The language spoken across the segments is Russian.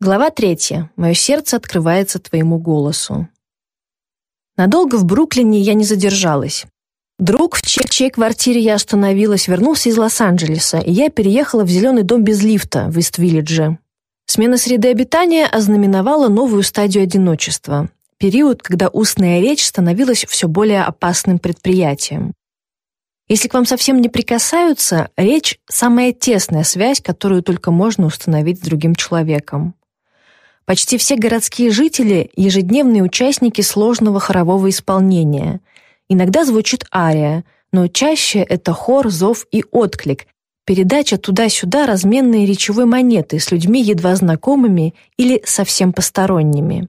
Глава третья. Мое сердце открывается твоему голосу. Надолго в Бруклине я не задержалась. Друг, в чьей, квартире я остановилась, вернулся из Лос-Анджелеса, и я переехала в зеленый дом без лифта в Ист-Виллидже. Смена среды обитания ознаменовала новую стадию одиночества, период, когда устная речь становилась все более опасным предприятием. Если к вам совсем не прикасаются, речь – самая тесная связь, которую только можно установить с другим человеком. Почти все городские жители – ежедневные участники сложного хорового исполнения. Иногда звучит ария, но чаще это хор, зов и отклик, передача туда-сюда разменной речевой монеты с людьми едва знакомыми или совсем посторонними.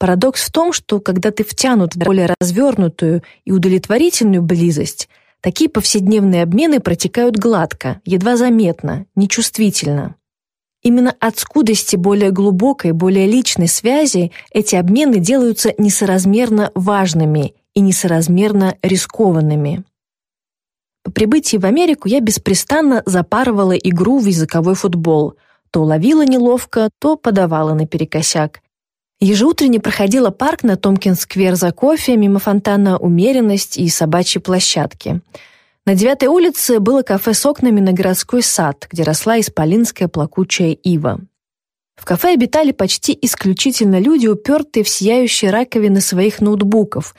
Парадокс в том, что когда ты втянут в более развернутую и удовлетворительную близость, такие повседневные обмены протекают гладко, едва заметно, нечувствительно. Именно от скудости более глубокой, более личной связи эти обмены делаются несоразмерно важными и несоразмерно рискованными. По прибытии в Америку я беспрестанно запарывала игру в языковой футбол. То ловила неловко, то подавала наперекосяк. Ежеутренне проходила парк на Томкинс-сквер за кофе, мимо фонтана «Умеренность» и собачьей площадки – на девятой улице было кафе с окнами на городской сад, где росла исполинская плакучая ива. В кафе обитали почти исключительно люди, упертые в сияющие раковины своих ноутбуков,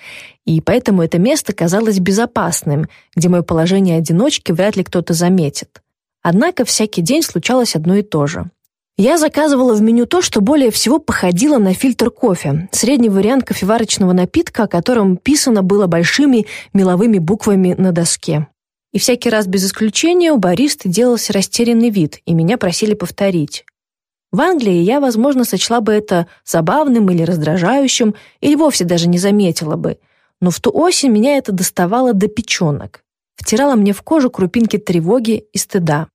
и поэтому это место казалось безопасным, где мое положение одиночки вряд ли кто-то заметит. Однако всякий день случалось одно и то же. Я заказывала в меню то, что более всего походило на фильтр кофе, средний вариант кофеварочного напитка, о котором писано было большими меловыми буквами на доске. И всякий раз без исключения у бариста делался растерянный вид, и меня просили повторить. В Англии я, возможно, сочла бы это забавным или раздражающим, или вовсе даже не заметила бы. Но в ту осень меня это доставало до печенок. Втирало мне в кожу крупинки тревоги и стыда.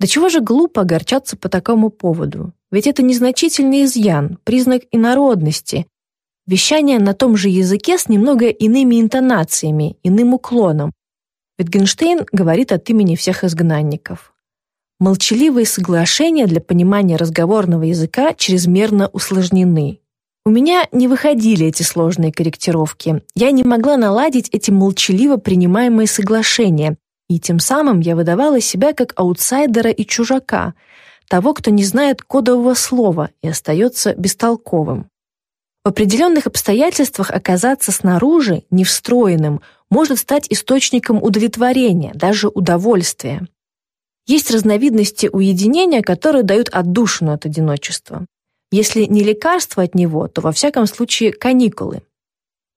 Да чего же глупо огорчаться по такому поводу? Ведь это незначительный изъян, признак инородности. Вещание на том же языке с немного иными интонациями, иным уклоном, Wittgenstein говорит от имени всех изгнанников. Молчаливые соглашения для понимания разговорного языка чрезмерно усложнены. У меня не выходили эти сложные корректировки. Я не могла наладить эти молчаливо принимаемые соглашения, и тем самым я выдавала себя как аутсайдера и чужака, того, кто не знает кодового слова и остается бестолковым. В определенных обстоятельствах оказаться снаружи, невстроенным, может стать источником удовлетворения, даже удовольствия. Есть разновидности уединения, которые дают отдушину от одиночества. Если не лекарство от него, то во всяком случае каникулы.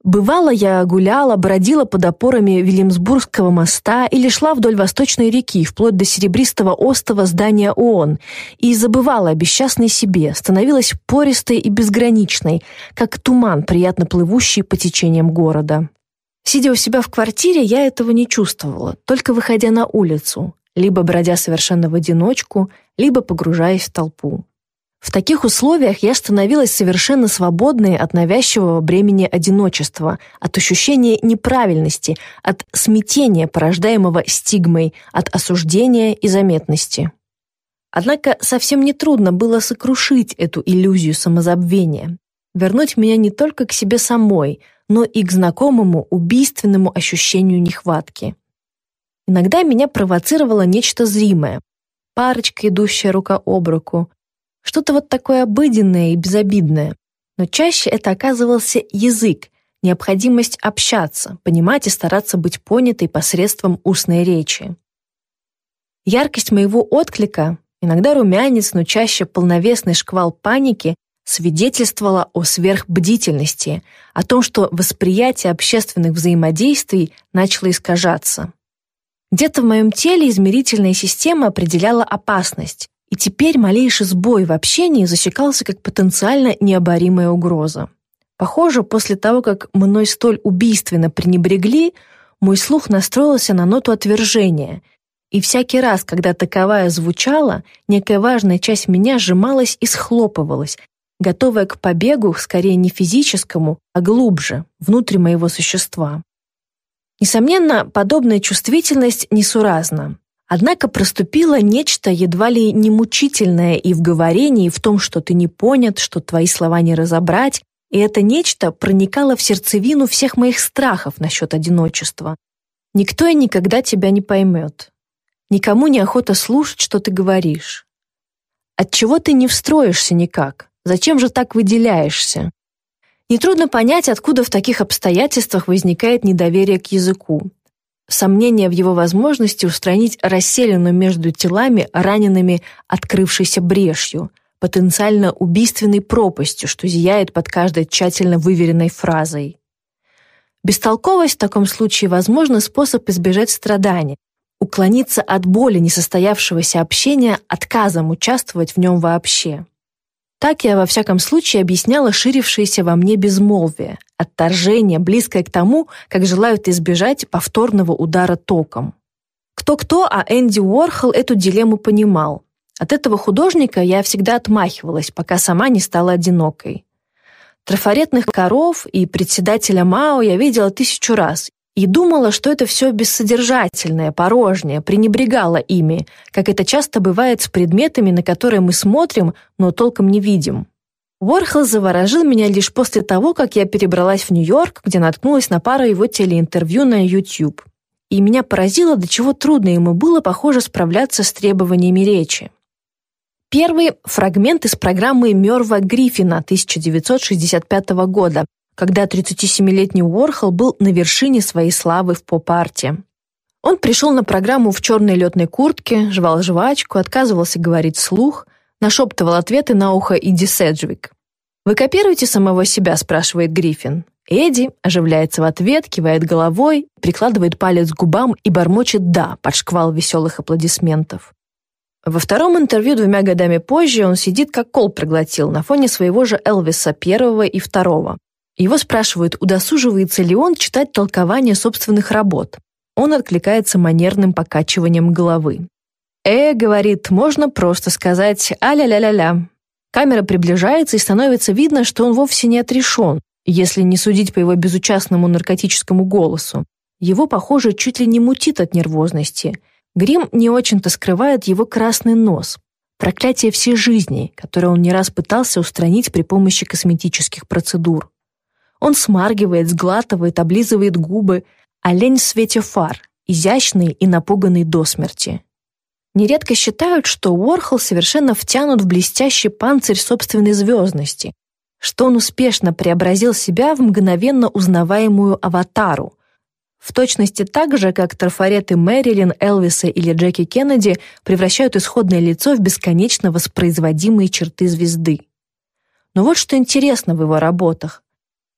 Бывало, я гуляла, бродила под опорами Вильямсбургского моста или шла вдоль восточной реки, вплоть до серебристого остова здания ООН, и забывала о бесчастной себе, становилась пористой и безграничной, как туман, приятно плывущий по течениям города. Сидя у себя в квартире, я этого не чувствовала, только выходя на улицу, либо бродя совершенно в одиночку, либо погружаясь в толпу. В таких условиях я становилась совершенно свободной от навязчивого бремени одиночества, от ощущения неправильности, от смятения, порождаемого стигмой, от осуждения и заметности. Однако совсем нетрудно было сокрушить эту иллюзию самозабвения, вернуть меня не только к себе самой, но и к знакомому убийственному ощущению нехватки. Иногда меня провоцировало нечто зримое. Парочка, идущая рука об руку, что-то вот такое обыденное и безобидное. Но чаще это оказывался язык, необходимость общаться, понимать и стараться быть понятой посредством устной речи. Яркость моего отклика, иногда румянец, но чаще полновесный шквал паники, свидетельствовала о сверхбдительности, о том, что восприятие общественных взаимодействий начало искажаться. Где-то в моем теле измерительная система определяла опасность, и теперь малейший сбой в общении засекался как потенциально необоримая угроза. Похоже, после того, как мной столь убийственно пренебрегли, мой слух настроился на ноту отвержения, и всякий раз, когда таковая звучала, некая важная часть меня сжималась и схлопывалась, готовая к побегу скорее не физическому, а глубже, внутрь моего существа. Несомненно, подобная чувствительность несуразна. Однако проступило нечто едва ли не мучительное и в говорении, и в том, что ты не понят, что твои слова не разобрать, и это нечто проникало в сердцевину всех моих страхов насчет одиночества. Никто и никогда тебя не поймет. Никому не охота слушать, что ты говоришь. Отчего ты не встроишься никак? Зачем же так выделяешься? Нетрудно понять, откуда в таких обстоятельствах возникает недоверие к языку сомнение в его возможности устранить расселенную между телами ранеными открывшейся брешью, потенциально убийственной пропастью, что зияет под каждой тщательно выверенной фразой. Бестолковость в таком случае, возможно, способ избежать страдания, уклониться от боли несостоявшегося общения отказом участвовать в нем вообще. Так я во всяком случае объясняла ширившееся во мне безмолвие, отторжение, близкое к тому, как желают избежать повторного удара током. Кто-кто, а Энди Уорхол эту дилемму понимал. От этого художника я всегда отмахивалась, пока сама не стала одинокой. Трафаретных коров и председателя Мао я видела тысячу раз и думала, что это все бессодержательное, порожнее, пренебрегала ими, как это часто бывает с предметами, на которые мы смотрим, но толком не видим. Уорхол заворожил меня лишь после того, как я перебралась в Нью-Йорк, где наткнулась на пару его телеинтервью на YouTube. И меня поразило, до чего трудно ему было, похоже, справляться с требованиями речи. Первый — фрагмент из программы Мёрва Гриффина 1965 года, когда 37-летний Уорхол был на вершине своей славы в поп-арте. Он пришел на программу в черной летной куртке, жевал жвачку, отказывался говорить вслух, нашептывал ответы на ухо Иди Седжвик. «Вы копируете самого себя?» – спрашивает Гриффин. Эдди оживляется в ответ, кивает головой, прикладывает палец к губам и бормочет «да» под шквал веселых аплодисментов. Во втором интервью двумя годами позже он сидит как кол проглотил на фоне своего же Элвиса первого и второго. Его спрашивают, удосуживается ли он читать толкование собственных работ. Он откликается манерным покачиванием головы. «Э, — говорит, — можно просто сказать «а-ля-ля-ля-ля». Камера приближается, и становится видно, что он вовсе не отрешен, если не судить по его безучастному наркотическому голосу. Его, похоже, чуть ли не мутит от нервозности. Грим не очень-то скрывает его красный нос. Проклятие всей жизни, которое он не раз пытался устранить при помощи косметических процедур. Он смаргивает, сглатывает, облизывает губы, олень в свете фар, изящный и напуганный до смерти. Нередко считают, что Уорхол совершенно втянут в блестящий панцирь собственной звездности, что он успешно преобразил себя в мгновенно узнаваемую аватару, в точности так же, как трафареты Мэрилин, Элвиса или Джеки Кеннеди превращают исходное лицо в бесконечно воспроизводимые черты звезды. Но вот что интересно в его работах.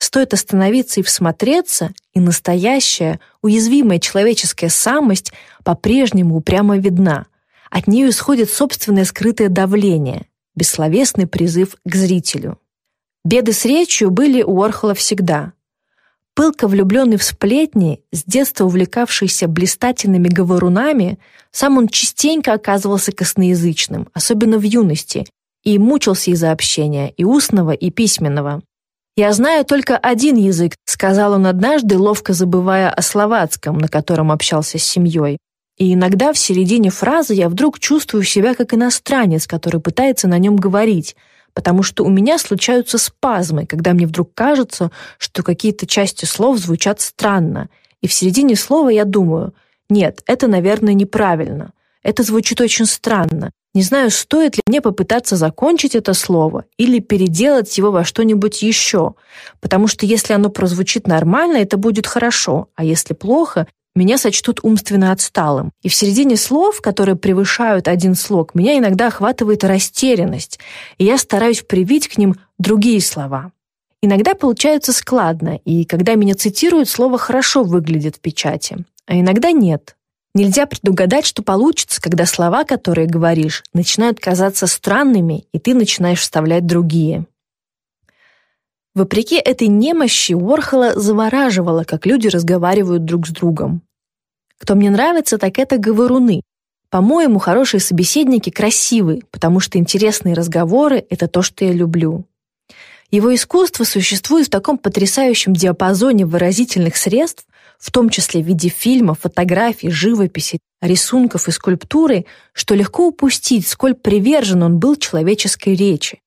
Стоит остановиться и всмотреться, и настоящая, уязвимая человеческая самость по-прежнему упрямо видна. От нее исходит собственное скрытое давление, бессловесный призыв к зрителю. Беды с речью были у Орхола всегда. Пылко влюбленный в сплетни, с детства увлекавшийся блистательными говорунами, сам он частенько оказывался косноязычным, особенно в юности, и мучился из-за общения, и устного, и письменного. «Я знаю только один язык», — сказал он однажды, ловко забывая о словацком, на котором общался с семьей. И иногда в середине фразы я вдруг чувствую себя как иностранец, который пытается на нем говорить, потому что у меня случаются спазмы, когда мне вдруг кажется, что какие-то части слов звучат странно, и в середине слова я думаю, нет, это, наверное, неправильно, это звучит очень странно, не знаю, стоит ли мне попытаться закончить это слово или переделать его во что-нибудь еще, потому что если оно прозвучит нормально, это будет хорошо, а если плохо, меня сочтут умственно отсталым. И в середине слов, которые превышают один слог, меня иногда охватывает растерянность, и я стараюсь привить к ним другие слова. Иногда получается складно, и когда меня цитируют, слово хорошо выглядит в печати, а иногда нет. Нельзя предугадать, что получится, когда слова, которые говоришь, начинают казаться странными, и ты начинаешь вставлять другие. Вопреки этой немощи Уорхола завораживало, как люди разговаривают друг с другом. Кто мне нравится, так это говоруны. По-моему, хорошие собеседники красивы, потому что интересные разговоры — это то, что я люблю. Его искусство существует в таком потрясающем диапазоне выразительных средств, в том числе в виде фильмов, фотографий, живописи, рисунков и скульптуры, что легко упустить, сколь привержен он был человеческой речи.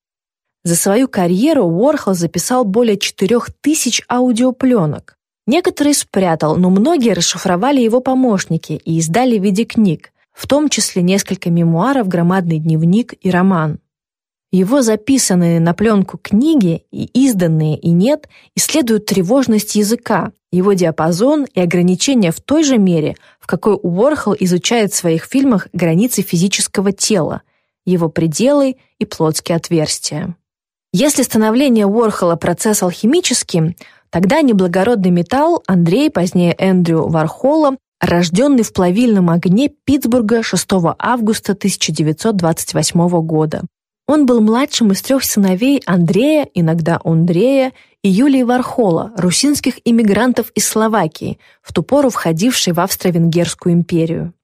За свою карьеру Уорхол записал более 4000 аудиопленок. Некоторые спрятал, но многие расшифровали его помощники и издали в виде книг, в том числе несколько мемуаров, громадный дневник и роман. Его записанные на пленку книги, и изданные, и нет, исследуют тревожность языка, его диапазон и ограничения в той же мере, в какой Уорхол изучает в своих фильмах границы физического тела, его пределы и плотские отверстия. Если становление Уорхола процесс алхимический, тогда неблагородный металл Андрей, позднее Эндрю Вархола, рожденный в плавильном огне Питтсбурга 6 августа 1928 года. Он был младшим из трех сыновей Андрея, иногда Андрея, и Юлии Вархола, русинских иммигрантов из Словакии, в ту пору входившей в Австро-Венгерскую империю.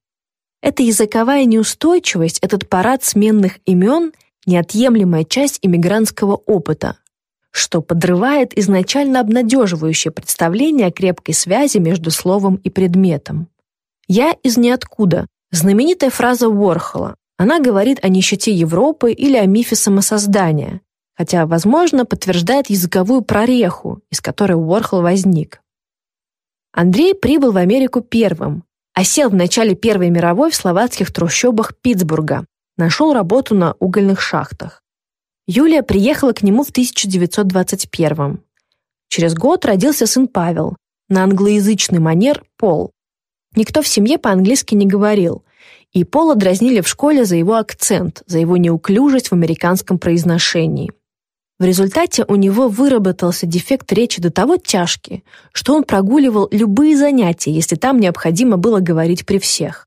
Эта языковая неустойчивость, этот парад сменных имен – неотъемлемая часть иммигрантского опыта, что подрывает изначально обнадеживающее представление о крепкой связи между словом и предметом. «Я из ниоткуда» — знаменитая фраза Уорхола. Она говорит о нищете Европы или о мифе самосоздания, хотя, возможно, подтверждает языковую прореху, из которой Уорхол возник. Андрей прибыл в Америку первым, осел в начале Первой мировой в словацких трущобах Питтсбурга, нашел работу на угольных шахтах. Юлия приехала к нему в 1921 Через год родился сын Павел, на англоязычный манер Пол. Никто в семье по-английски не говорил, и Пола дразнили в школе за его акцент, за его неуклюжесть в американском произношении. В результате у него выработался дефект речи до того тяжкий, что он прогуливал любые занятия, если там необходимо было говорить при всех.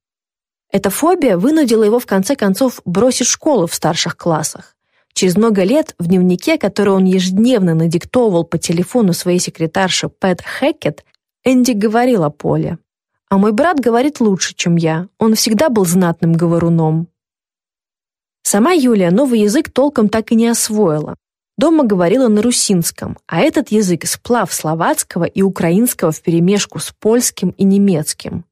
Эта фобия вынудила его в конце концов бросить школу в старших классах. Через много лет в дневнике, который он ежедневно надиктовывал по телефону своей секретарше Пэт Хэкет, Энди говорил о Поле. «А мой брат говорит лучше, чем я. Он всегда был знатным говоруном». Сама Юлия новый язык толком так и не освоила. Дома говорила на русинском, а этот язык – сплав словацкого и украинского вперемешку с польским и немецким.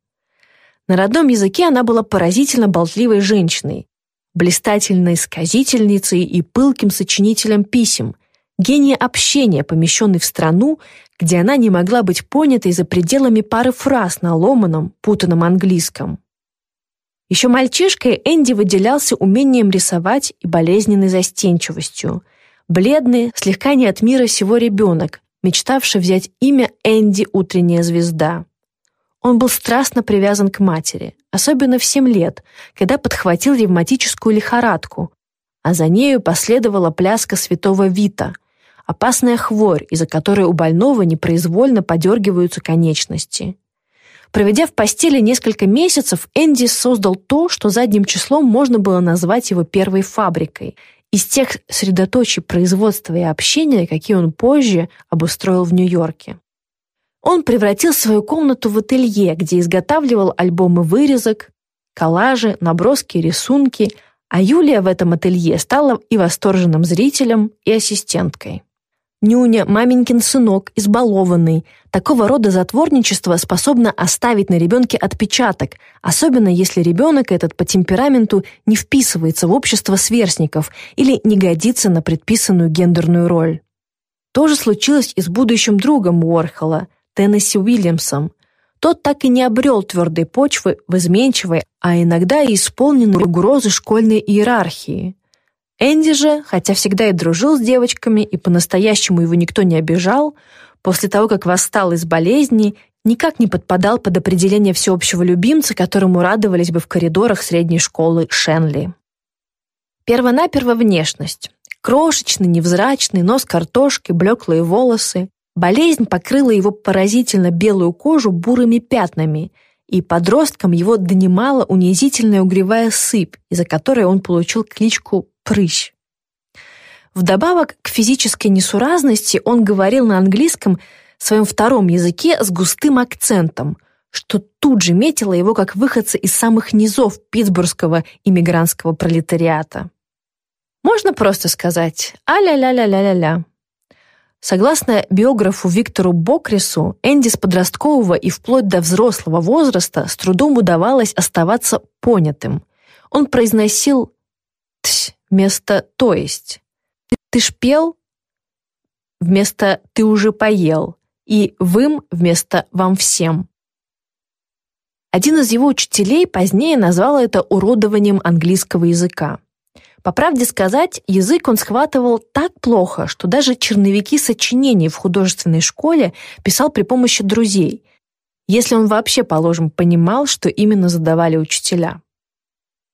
На родном языке она была поразительно болтливой женщиной, блистательной сказительницей и пылким сочинителем писем, гений общения, помещенный в страну, где она не могла быть понятой за пределами пары фраз на ломаном, путанном английском. Еще мальчишкой Энди выделялся умением рисовать и болезненной застенчивостью. Бледный, слегка не от мира сего ребенок, мечтавший взять имя Энди «Утренняя звезда». Он был страстно привязан к матери, особенно в 7 лет, когда подхватил ревматическую лихорадку, а за нею последовала пляска святого Вита, опасная хворь, из-за которой у больного непроизвольно подергиваются конечности. Проведя в постели несколько месяцев, Энди создал то, что задним числом можно было назвать его первой фабрикой, из тех средоточий производства и общения, какие он позже обустроил в Нью-Йорке. Он превратил свою комнату в ателье, где изготавливал альбомы вырезок, коллажи, наброски, рисунки, а Юлия в этом ателье стала и восторженным зрителем, и ассистенткой. Нюня, маменькин сынок, избалованный. Такого рода затворничество способно оставить на ребенке отпечаток, особенно если ребенок этот по темпераменту не вписывается в общество сверстников или не годится на предписанную гендерную роль. То же случилось и с будущим другом Уорхола – Теннесси Уильямсом. Тот так и не обрел твердой почвы в изменчивой, а иногда и исполненной угрозы школьной иерархии. Энди же, хотя всегда и дружил с девочками, и по-настоящему его никто не обижал, после того, как восстал из болезни, никак не подпадал под определение всеобщего любимца, которому радовались бы в коридорах средней школы Шенли. Первонаперво внешность. Крошечный, невзрачный, нос картошки, блеклые волосы. Болезнь покрыла его поразительно белую кожу бурыми пятнами, и подростком его донимала унизительная угревая сыпь, из-за которой он получил кличку «прыщ». Вдобавок к физической несуразности он говорил на английском своем втором языке с густым акцентом, что тут же метило его как выходца из самых низов питтсбургского иммигрантского пролетариата. Можно просто сказать «а-ля-ля-ля-ля-ля-ля». Согласно биографу Виктору Бокрису, Энди с подросткового и вплоть до взрослого возраста с трудом удавалось оставаться понятым. Он произносил «тсь» вместо «то есть». «Ты ж пел?» вместо «ты уже поел» и «вым» вместо «вам всем». Один из его учителей позднее назвал это уродованием английского языка. По правде сказать, язык он схватывал так плохо, что даже черновики сочинений в художественной школе писал при помощи друзей, если он вообще, положим, понимал, что именно задавали учителя.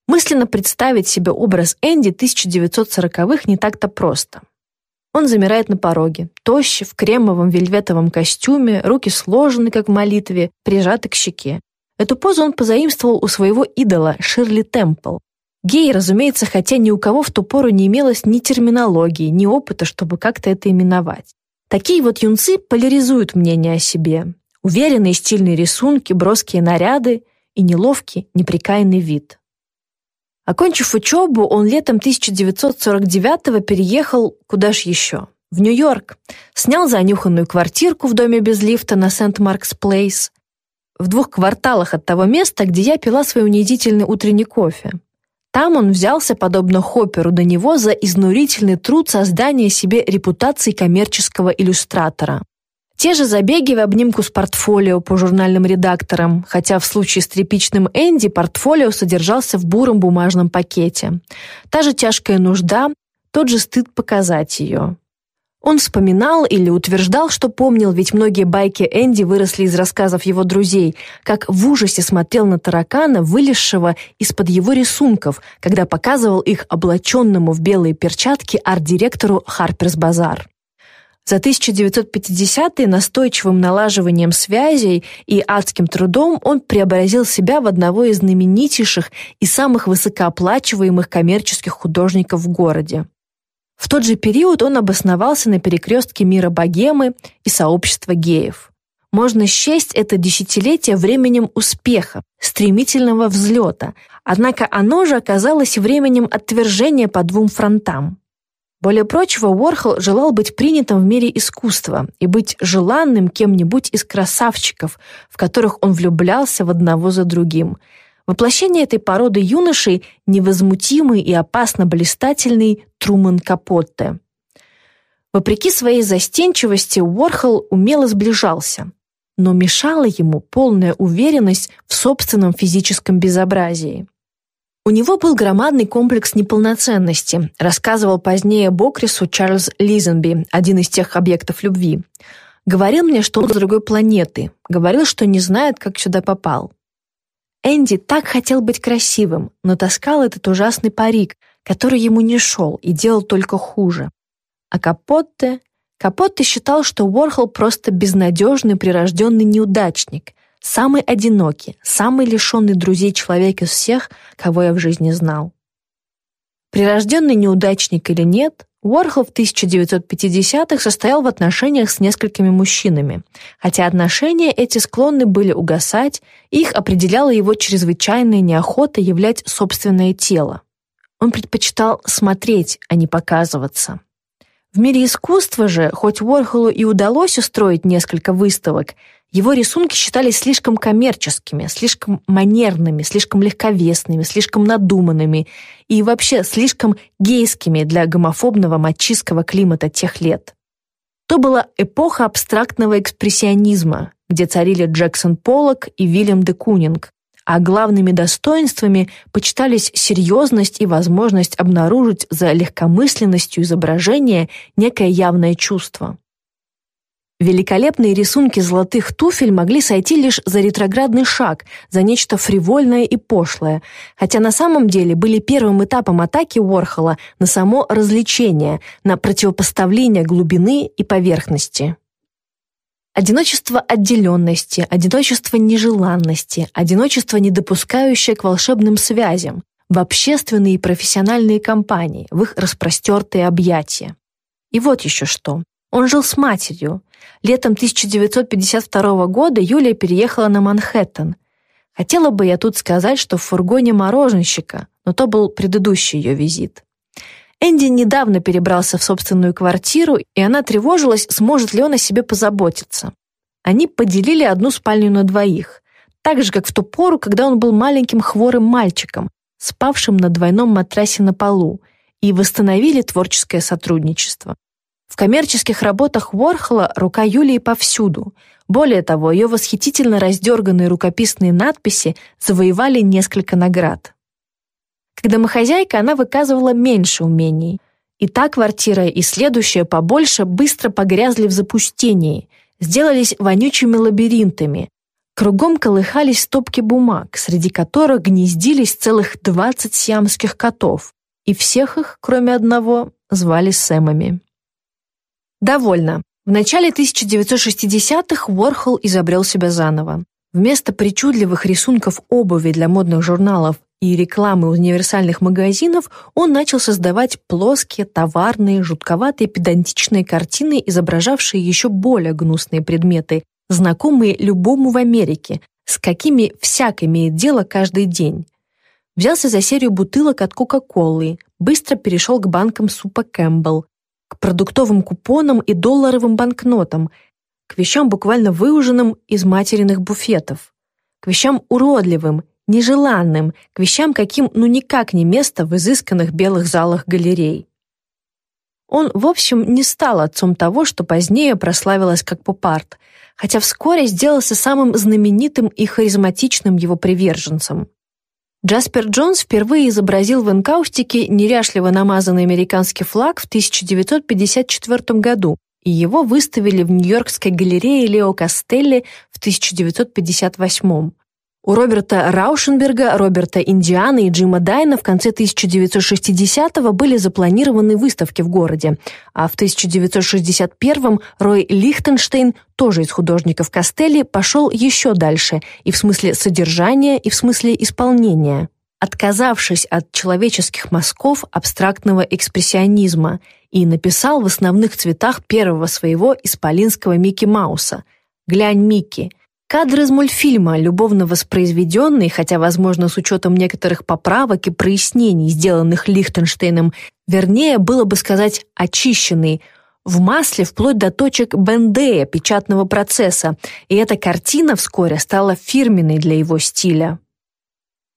Мысленно представить себе образ Энди 1940-х не так-то просто. Он замирает на пороге, тощий, в кремовом вельветовом костюме, руки сложены, как в молитве, прижаты к щеке. Эту позу он позаимствовал у своего идола Ширли Темпл, Гей, разумеется, хотя ни у кого в ту пору не имелось ни терминологии, ни опыта, чтобы как-то это именовать. Такие вот юнцы поляризуют мнение о себе. Уверенные стильные рисунки, броские наряды и неловкий, неприкаянный вид. Окончив учебу, он летом 1949-го переехал куда ж еще? В Нью-Йорк. Снял занюханную квартирку в доме без лифта на Сент-Маркс Плейс, в двух кварталах от того места, где я пила свой унизительный утренний кофе. Там он взялся, подобно Хопперу до него, за изнурительный труд создания себе репутации коммерческого иллюстратора. Те же забеги в обнимку с портфолио по журнальным редакторам, хотя в случае с тряпичным Энди портфолио содержался в буром бумажном пакете. Та же тяжкая нужда, тот же стыд показать ее. Он вспоминал или утверждал, что помнил, ведь многие байки Энди выросли из рассказов его друзей, как в ужасе смотрел на таракана, вылезшего из-под его рисунков, когда показывал их облаченному в белые перчатки арт-директору Харперс Базар. За 1950-е настойчивым налаживанием связей и адским трудом он преобразил себя в одного из знаменитейших и самых высокооплачиваемых коммерческих художников в городе. В тот же период он обосновался на перекрестке мира богемы и сообщества геев. Можно счесть это десятилетие временем успеха, стремительного взлета, однако оно же оказалось временем отвержения по двум фронтам. Более прочего, Уорхол желал быть принятым в мире искусства и быть желанным кем-нибудь из красавчиков, в которых он влюблялся в одного за другим – Воплощение этой породы юношей – невозмутимый и опасно блистательный Труман Капотте. Вопреки своей застенчивости Уорхол умело сближался, но мешала ему полная уверенность в собственном физическом безобразии. У него был громадный комплекс неполноценности, рассказывал позднее Бокрису Чарльз Лизенби, один из тех объектов любви. Говорил мне, что он с другой планеты, говорил, что не знает, как сюда попал. Энди так хотел быть красивым, но таскал этот ужасный парик, который ему не шел и делал только хуже. А Капотте... Капотте считал, что Уорхол просто безнадежный прирожденный неудачник, самый одинокий, самый лишенный друзей человек из всех, кого я в жизни знал. Прирожденный неудачник или нет, Уорхол в 1950-х состоял в отношениях с несколькими мужчинами, хотя отношения эти склонны были угасать, их определяла его чрезвычайная неохота являть собственное тело. Он предпочитал смотреть, а не показываться. В мире искусства же, хоть Уорхолу и удалось устроить несколько выставок, его рисунки считались слишком коммерческими, слишком манерными, слишком легковесными, слишком надуманными и вообще слишком гейскими для гомофобного мачистского климата тех лет. То была эпоха абстрактного экспрессионизма, где царили Джексон Поллок и Вильям де Кунинг, а главными достоинствами почитались серьезность и возможность обнаружить за легкомысленностью изображения некое явное чувство. Великолепные рисунки золотых туфель могли сойти лишь за ретроградный шаг, за нечто фривольное и пошлое, хотя на самом деле были первым этапом атаки Уорхола на само развлечение, на противопоставление глубины и поверхности. Одиночество отделенности, одиночество нежеланности, одиночество, не допускающее к волшебным связям, в общественные и профессиональные компании, в их распростертые объятия. И вот еще что. Он жил с матерью. Летом 1952 года Юлия переехала на Манхэттен. Хотела бы я тут сказать, что в фургоне мороженщика, но то был предыдущий ее визит. Энди недавно перебрался в собственную квартиру, и она тревожилась, сможет ли он о себе позаботиться. Они поделили одну спальню на двоих, так же, как в ту пору, когда он был маленьким хворым мальчиком, спавшим на двойном матрасе на полу, и восстановили творческое сотрудничество. В коммерческих работах Уорхола рука Юлии повсюду. Более того, ее восхитительно раздерганные рукописные надписи завоевали несколько наград. Как домохозяйка она выказывала меньше умений. И та квартира, и следующая побольше быстро погрязли в запустении, сделались вонючими лабиринтами. Кругом колыхались стопки бумаг, среди которых гнездились целых 20 сиамских котов, и всех их, кроме одного, звали Сэмами. Довольно. В начале 1960-х Уорхол изобрел себя заново. Вместо причудливых рисунков обуви для модных журналов и рекламы универсальных магазинов он начал создавать плоские, товарные, жутковатые, педантичные картины, изображавшие еще более гнусные предметы, знакомые любому в Америке, с какими всяк имеет дело каждый день. Взялся за серию бутылок от Кока-Колы, быстро перешел к банкам супа Кэмпбелл, к продуктовым купонам и долларовым банкнотам, к вещам буквально выуженным из материных буфетов, к вещам уродливым, нежеланным, к вещам, каким ну никак не место в изысканных белых залах галерей. Он, в общем, не стал отцом того, что позднее прославилось как поп-арт, хотя вскоре сделался самым знаменитым и харизматичным его приверженцем. Джаспер Джонс впервые изобразил в энкаустике неряшливо намазанный американский флаг в 1954 году, и его выставили в Нью-Йоркской галерее Лео Кастелли в 1958. У Роберта Раушенберга, Роберта Индиана и Джима Дайна в конце 1960-го были запланированы выставки в городе, а в 1961-м Рой Лихтенштейн, тоже из художников Костелли, пошел еще дальше и в смысле содержания, и в смысле исполнения. Отказавшись от человеческих мазков абстрактного экспрессионизма и написал в основных цветах первого своего исполинского Микки Мауса «Глянь, Микки», Кадр из мультфильма, любовно воспроизведенный, хотя, возможно, с учетом некоторых поправок и прояснений, сделанных Лихтенштейном, вернее, было бы сказать «очищенный», в масле вплоть до точек Бендея, печатного процесса, и эта картина вскоре стала фирменной для его стиля.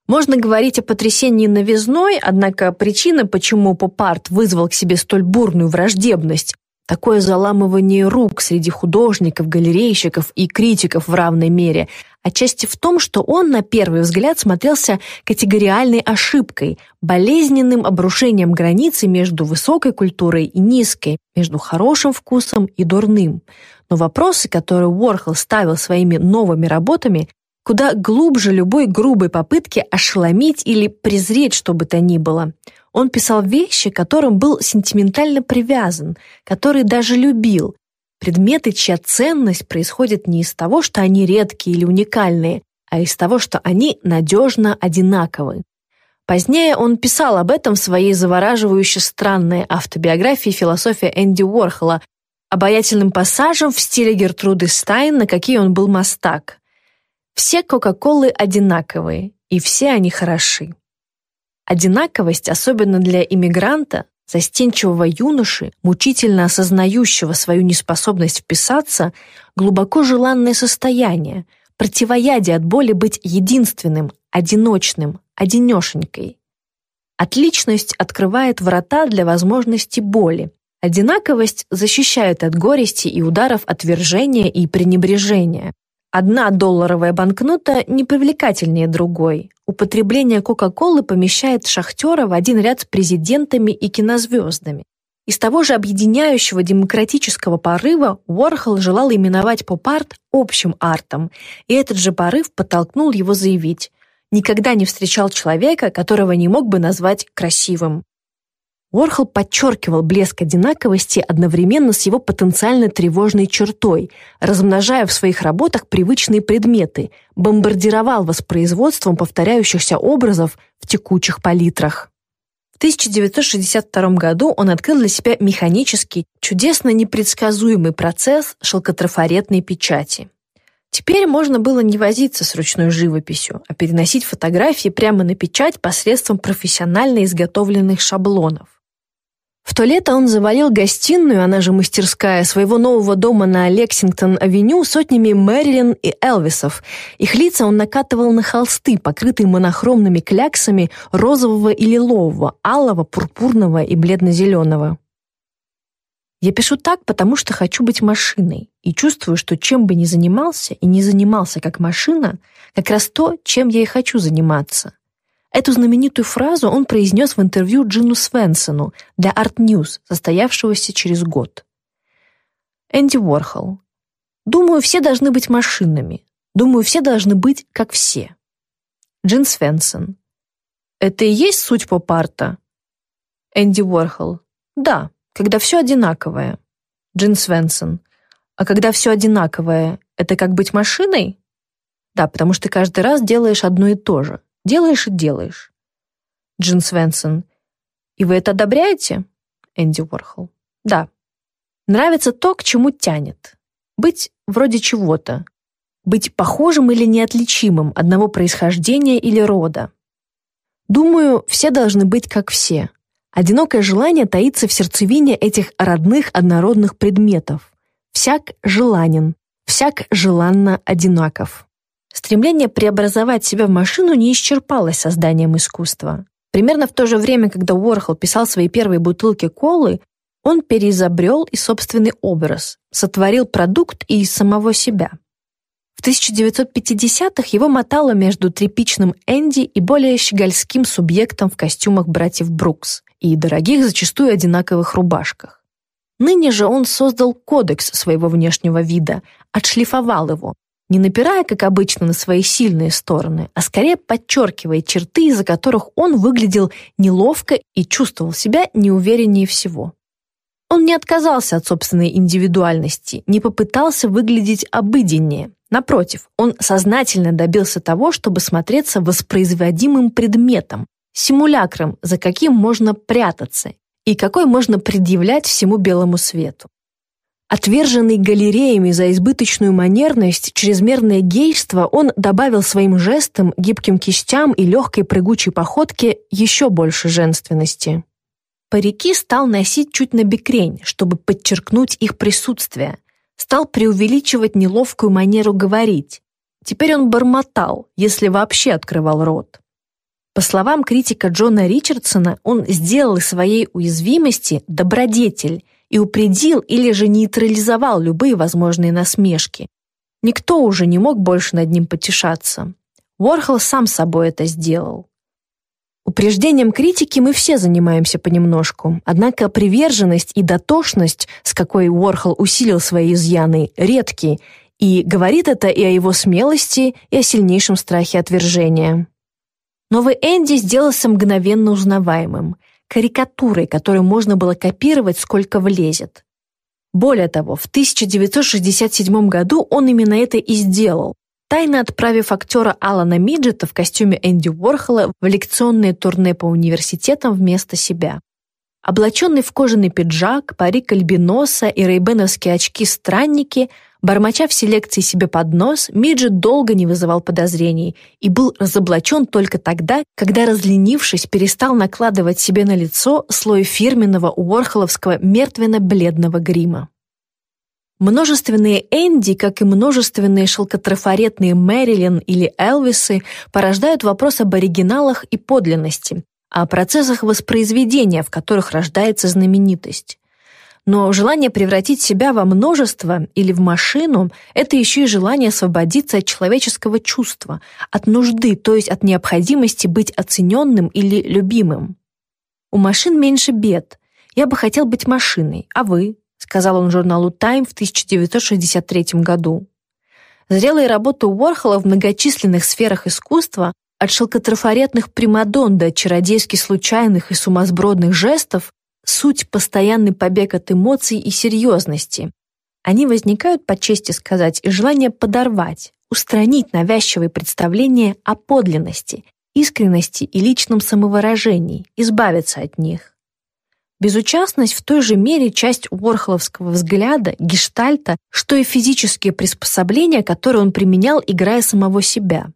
Можно говорить о потрясении новизной, однако причина, почему поп-арт вызвал к себе столь бурную враждебность, Такое заламывание рук среди художников, галерейщиков и критиков в равной мере отчасти в том, что он на первый взгляд смотрелся категориальной ошибкой, болезненным обрушением границы между высокой культурой и низкой, между хорошим вкусом и дурным. Но вопросы, которые Уорхол ставил своими новыми работами, куда глубже любой грубой попытки ошеломить или презреть что бы то ни было – он писал вещи, к которым был сентиментально привязан, которые даже любил. Предметы, чья ценность происходит не из того, что они редкие или уникальные, а из того, что они надежно одинаковы. Позднее он писал об этом в своей завораживающе странной автобиографии «Философия Энди Уорхола», обаятельным пассажем в стиле Гертруды Стайн, на какие он был мастак. Все Кока-Колы одинаковые, и все они хороши. Одинаковость, особенно для иммигранта, застенчивого юноши, мучительно осознающего свою неспособность вписаться, глубоко желанное состояние, противоядие от боли быть единственным, одиночным, одинешенькой. Отличность открывает врата для возможности боли. Одинаковость защищает от горести и ударов отвержения и пренебрежения. Одна долларовая банкнота не привлекательнее другой. Употребление Кока-Колы помещает шахтера в один ряд с президентами и кинозвездами. Из того же объединяющего демократического порыва Уорхол желал именовать поп-арт общим артом, и этот же порыв подтолкнул его заявить «Никогда не встречал человека, которого не мог бы назвать красивым». Уорхол подчеркивал блеск одинаковости одновременно с его потенциально тревожной чертой, размножая в своих работах привычные предметы, бомбардировал воспроизводством повторяющихся образов в текучих палитрах. В 1962 году он открыл для себя механический, чудесно непредсказуемый процесс шелкотрафаретной печати. Теперь можно было не возиться с ручной живописью, а переносить фотографии прямо на печать посредством профессионально изготовленных шаблонов. В то лето он завалил гостиную, она же мастерская, своего нового дома на Лексингтон-авеню сотнями Мэрилин и Элвисов. Их лица он накатывал на холсты, покрытые монохромными кляксами розового и лилового, алого, пурпурного и бледно-зеленого. Я пишу так, потому что хочу быть машиной и чувствую, что чем бы ни занимался и не занимался как машина, как раз то, чем я и хочу заниматься. Эту знаменитую фразу он произнес в интервью Джину Свенсону для Art News, состоявшегося через год. Энди Уорхол. Думаю, все должны быть машинами. Думаю, все должны быть как все. Джин Свенсон. Это и есть суть поп-арта? Энди Уорхол. Да, когда все одинаковое. Джин Свенсон. А когда все одинаковое, это как быть машиной? Да, потому что каждый раз делаешь одно и то же. Делаешь и делаешь. Джин Свенсон. И вы это одобряете? Энди Уорхол. Да. Нравится то, к чему тянет. Быть вроде чего-то. Быть похожим или неотличимым одного происхождения или рода. Думаю, все должны быть как все. Одинокое желание таится в сердцевине этих родных однородных предметов. Всяк желанен, всяк желанно одинаков. Стремление преобразовать себя в машину не исчерпалось созданием искусства. Примерно в то же время, когда Уорхол писал свои первые бутылки колы, он переизобрел и собственный образ, сотворил продукт и самого себя. В 1950-х его мотало между тряпичным Энди и более щегольским субъектом в костюмах братьев Брукс и дорогих, зачастую одинаковых рубашках. Ныне же он создал кодекс своего внешнего вида, отшлифовал его, не напирая, как обычно, на свои сильные стороны, а скорее подчеркивая черты, из-за которых он выглядел неловко и чувствовал себя неувереннее всего. Он не отказался от собственной индивидуальности, не попытался выглядеть обыденнее. Напротив, он сознательно добился того, чтобы смотреться воспроизводимым предметом, симулякром, за каким можно прятаться и какой можно предъявлять всему белому свету. Отверженный галереями за избыточную манерность, чрезмерное гейство, он добавил своим жестам, гибким кистям и легкой прыгучей походке еще больше женственности. Парики стал носить чуть на бекрень, чтобы подчеркнуть их присутствие. Стал преувеличивать неловкую манеру говорить. Теперь он бормотал, если вообще открывал рот. По словам критика Джона Ричардсона, он сделал из своей уязвимости добродетель – и упредил или же нейтрализовал любые возможные насмешки. Никто уже не мог больше над ним потешаться. Уорхол сам собой это сделал. Упреждением критики мы все занимаемся понемножку, однако приверженность и дотошность, с какой Уорхол усилил свои изъяны, редки, и говорит это и о его смелости, и о сильнейшем страхе отвержения. Новый Энди сделался мгновенно узнаваемым – карикатурой, которую можно было копировать сколько влезет. Более того, в 1967 году он именно это и сделал, тайно отправив актера Алана Миджета в костюме Энди Уорхола в лекционные турне по университетам вместо себя. Облаченный в кожаный пиджак, парик альбиноса и рейбеновские очки-странники – Бормоча в селекции себе под нос, Миджет долго не вызывал подозрений и был разоблачен только тогда, когда, разленившись, перестал накладывать себе на лицо слой фирменного уорхоловского мертвенно-бледного грима. Множественные Энди, как и множественные шелкотрафаретные Мэрилин или Элвисы, порождают вопрос об оригиналах и подлинности, о процессах воспроизведения, в которых рождается знаменитость. Но желание превратить себя во множество или в машину – это еще и желание освободиться от человеческого чувства, от нужды, то есть от необходимости быть оцененным или любимым. «У машин меньше бед. Я бы хотел быть машиной. А вы?» – сказал он журналу «Тайм» в 1963 году. Зрелые работы Уорхола в многочисленных сферах искусства от шелкотрафаретных примадон до чародейски случайных и сумасбродных жестов суть — постоянный побег от эмоций и серьезности. Они возникают, по чести сказать, из желания подорвать, устранить навязчивые представления о подлинности, искренности и личном самовыражении, избавиться от них. Безучастность в той же мере часть уорхоловского взгляда, гештальта, что и физические приспособления, которые он применял, играя самого себя.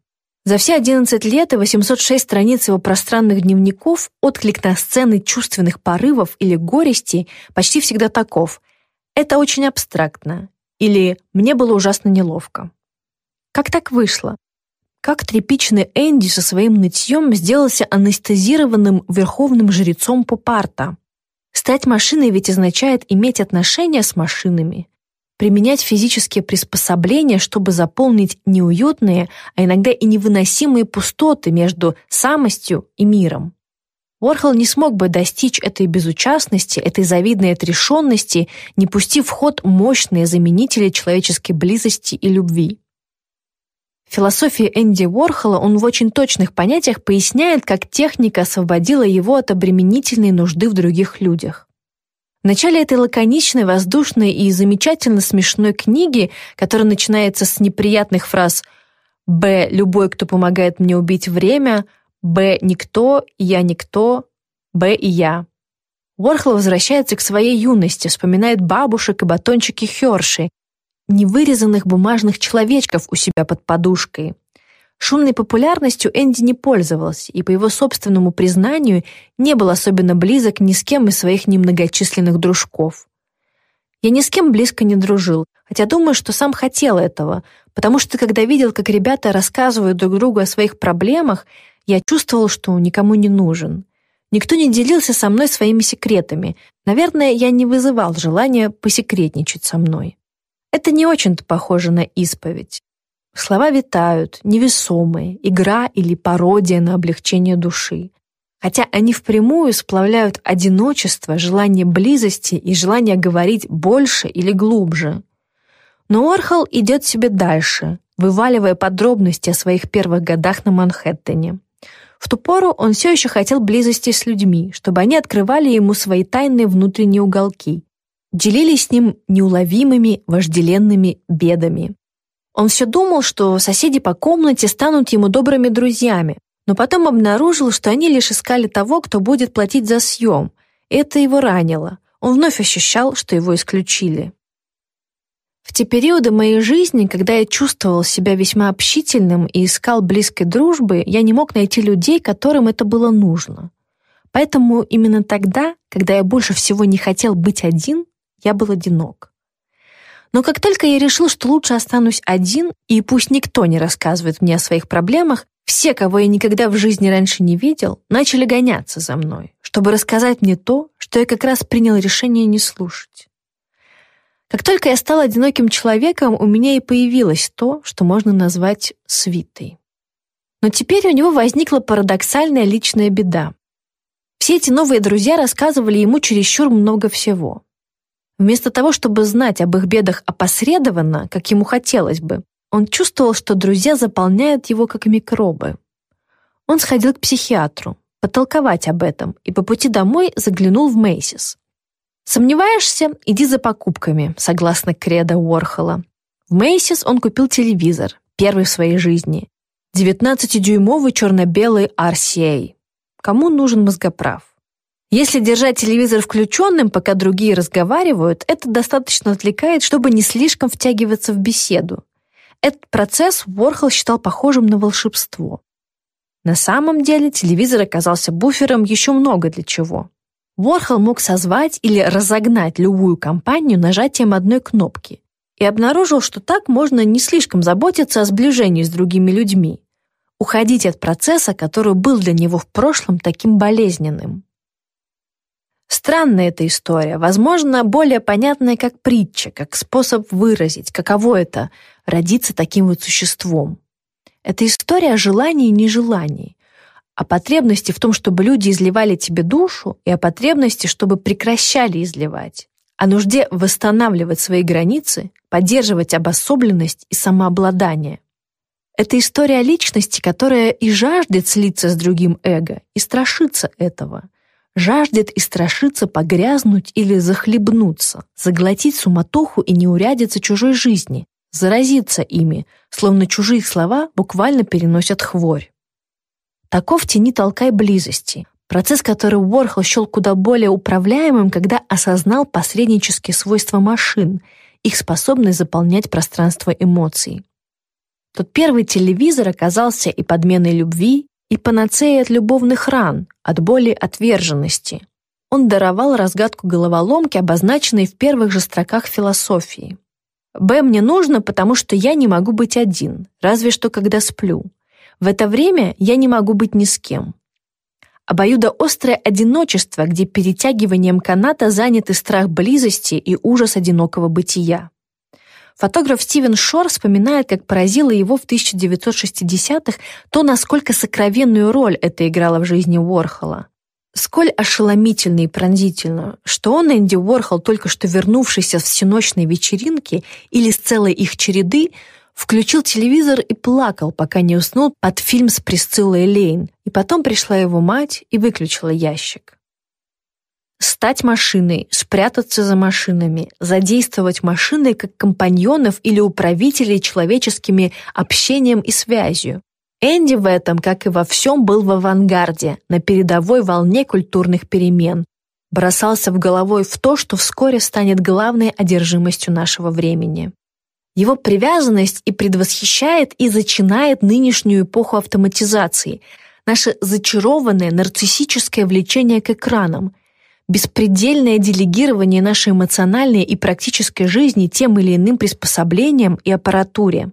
За все 11 лет и 806 страниц его пространных дневников отклик на сцены чувственных порывов или горестей почти всегда таков. Это очень абстрактно. Или «мне было ужасно неловко». Как так вышло? Как тряпичный Энди со своим нытьем сделался анестезированным верховным жрецом поп-арта? Стать машиной ведь означает иметь отношения с машинами, применять физические приспособления, чтобы заполнить неуютные, а иногда и невыносимые пустоты между самостью и миром. Уорхол не смог бы достичь этой безучастности, этой завидной отрешенности, не пустив в ход мощные заменители человеческой близости и любви. В философии Энди Уорхола он в очень точных понятиях поясняет, как техника освободила его от обременительной нужды в других людях. В начале этой лаконичной, воздушной и замечательно смешной книги, которая начинается с неприятных фраз «Б. Любой, кто помогает мне убить время», «Б. Никто», «Я никто», «Б. И я». Уорхол возвращается к своей юности, вспоминает бабушек и батончики Хёрши, невырезанных бумажных человечков у себя под подушкой. Шумной популярностью Энди не пользовался и, по его собственному признанию, не был особенно близок ни с кем из своих немногочисленных дружков. Я ни с кем близко не дружил, хотя думаю, что сам хотел этого, потому что, когда видел, как ребята рассказывают друг другу о своих проблемах, я чувствовал, что никому не нужен. Никто не делился со мной своими секретами. Наверное, я не вызывал желания посекретничать со мной. Это не очень-то похоже на исповедь. Слова витают, невесомые, игра или пародия на облегчение души. Хотя они впрямую сплавляют одиночество, желание близости и желание говорить больше или глубже. Но Орхол идет себе дальше, вываливая подробности о своих первых годах на Манхэттене. В ту пору он все еще хотел близости с людьми, чтобы они открывали ему свои тайные внутренние уголки, делились с ним неуловимыми вожделенными бедами. Он все думал, что соседи по комнате станут ему добрыми друзьями, но потом обнаружил, что они лишь искали того, кто будет платить за съем. это его ранило. Он вновь ощущал, что его исключили. В те периоды моей жизни, когда я чувствовал себя весьма общительным и искал близкой дружбы, я не мог найти людей, которым это было нужно. Поэтому именно тогда, когда я больше всего не хотел быть один, я был одинок. Но как только я решил, что лучше останусь один, и пусть никто не рассказывает мне о своих проблемах, все, кого я никогда в жизни раньше не видел, начали гоняться за мной, чтобы рассказать мне то, что я как раз принял решение не слушать. Как только я стал одиноким человеком, у меня и появилось то, что можно назвать свитой. Но теперь у него возникла парадоксальная личная беда. Все эти новые друзья рассказывали ему чересчур много всего. Вместо того, чтобы знать об их бедах опосредованно, как ему хотелось бы, он чувствовал, что друзья заполняют его как микробы. Он сходил к психиатру, потолковать об этом, и по пути домой заглянул в Мейсис. «Сомневаешься? Иди за покупками», согласно кредо Уорхола. В Мейсис он купил телевизор, первый в своей жизни. 19-дюймовый черно-белый RCA. Кому нужен мозгоправ? Если держать телевизор включенным, пока другие разговаривают, это достаточно отвлекает, чтобы не слишком втягиваться в беседу. Этот процесс Уорхол считал похожим на волшебство. На самом деле телевизор оказался буфером еще много для чего. Уорхол мог созвать или разогнать любую компанию нажатием одной кнопки и обнаружил, что так можно не слишком заботиться о сближении с другими людьми, уходить от процесса, который был для него в прошлом таким болезненным. Странная эта история, возможно, более понятная как притча, как способ выразить, каково это — родиться таким вот существом. Это история о желании и нежелании, о потребности в том, чтобы люди изливали тебе душу, и о потребности, чтобы прекращали изливать, о нужде восстанавливать свои границы, поддерживать обособленность и самообладание. Это история личности, которая и жаждет слиться с другим эго, и страшится этого — жаждет и страшится погрязнуть или захлебнуться, заглотить суматоху и неурядицы чужой жизни, заразиться ими, словно чужие слова буквально переносят хворь. Таков тени толкай близости, процесс, который Уорхол счел куда более управляемым, когда осознал посреднические свойства машин, их способность заполнять пространство эмоций. Тот первый телевизор оказался и подменой любви, и панацеей от любовных ран, от боли отверженности. Он даровал разгадку головоломки, обозначенной в первых же строках философии. «Б мне нужно, потому что я не могу быть один, разве что когда сплю. В это время я не могу быть ни с кем. Обоюдоострое одиночество, где перетягиванием каната заняты страх близости и ужас одинокого бытия. Фотограф Стивен Шор вспоминает, как поразило его в 1960-х то, насколько сокровенную роль это играло в жизни Уорхола. Сколь ошеломительно и пронзительно, что он, Энди Уорхол, только что вернувшийся с всеночной вечеринки или с целой их череды, включил телевизор и плакал, пока не уснул под фильм с Присциллой Лейн, и потом пришла его мать и выключила ящик. Стать машиной, спрятаться за машинами, задействовать машины как компаньонов или управителей человеческими общением и связью. Энди в этом, как и во всем, был в авангарде, на передовой волне культурных перемен. Бросался в головой в то, что вскоре станет главной одержимостью нашего времени. Его привязанность и предвосхищает, и зачинает нынешнюю эпоху автоматизации, наше зачарованное нарциссическое влечение к экранам – беспредельное делегирование нашей эмоциональной и практической жизни тем или иным приспособлениям и аппаратуре.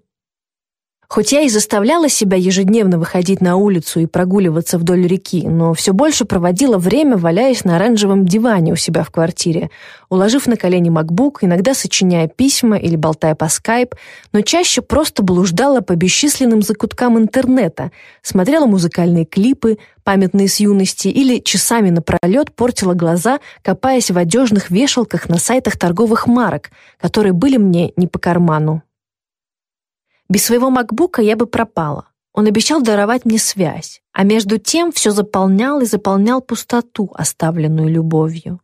Хоть я и заставляла себя ежедневно выходить на улицу и прогуливаться вдоль реки, но все больше проводила время, валяясь на оранжевом диване у себя в квартире, уложив на колени MacBook, иногда сочиняя письма или болтая по Skype, но чаще просто блуждала по бесчисленным закуткам интернета, смотрела музыкальные клипы, памятные с юности, или часами напролет портила глаза, копаясь в одежных вешалках на сайтах торговых марок, которые были мне не по карману. Без своего макбука я бы пропала. Он обещал даровать мне связь, а между тем все заполнял и заполнял пустоту, оставленную любовью.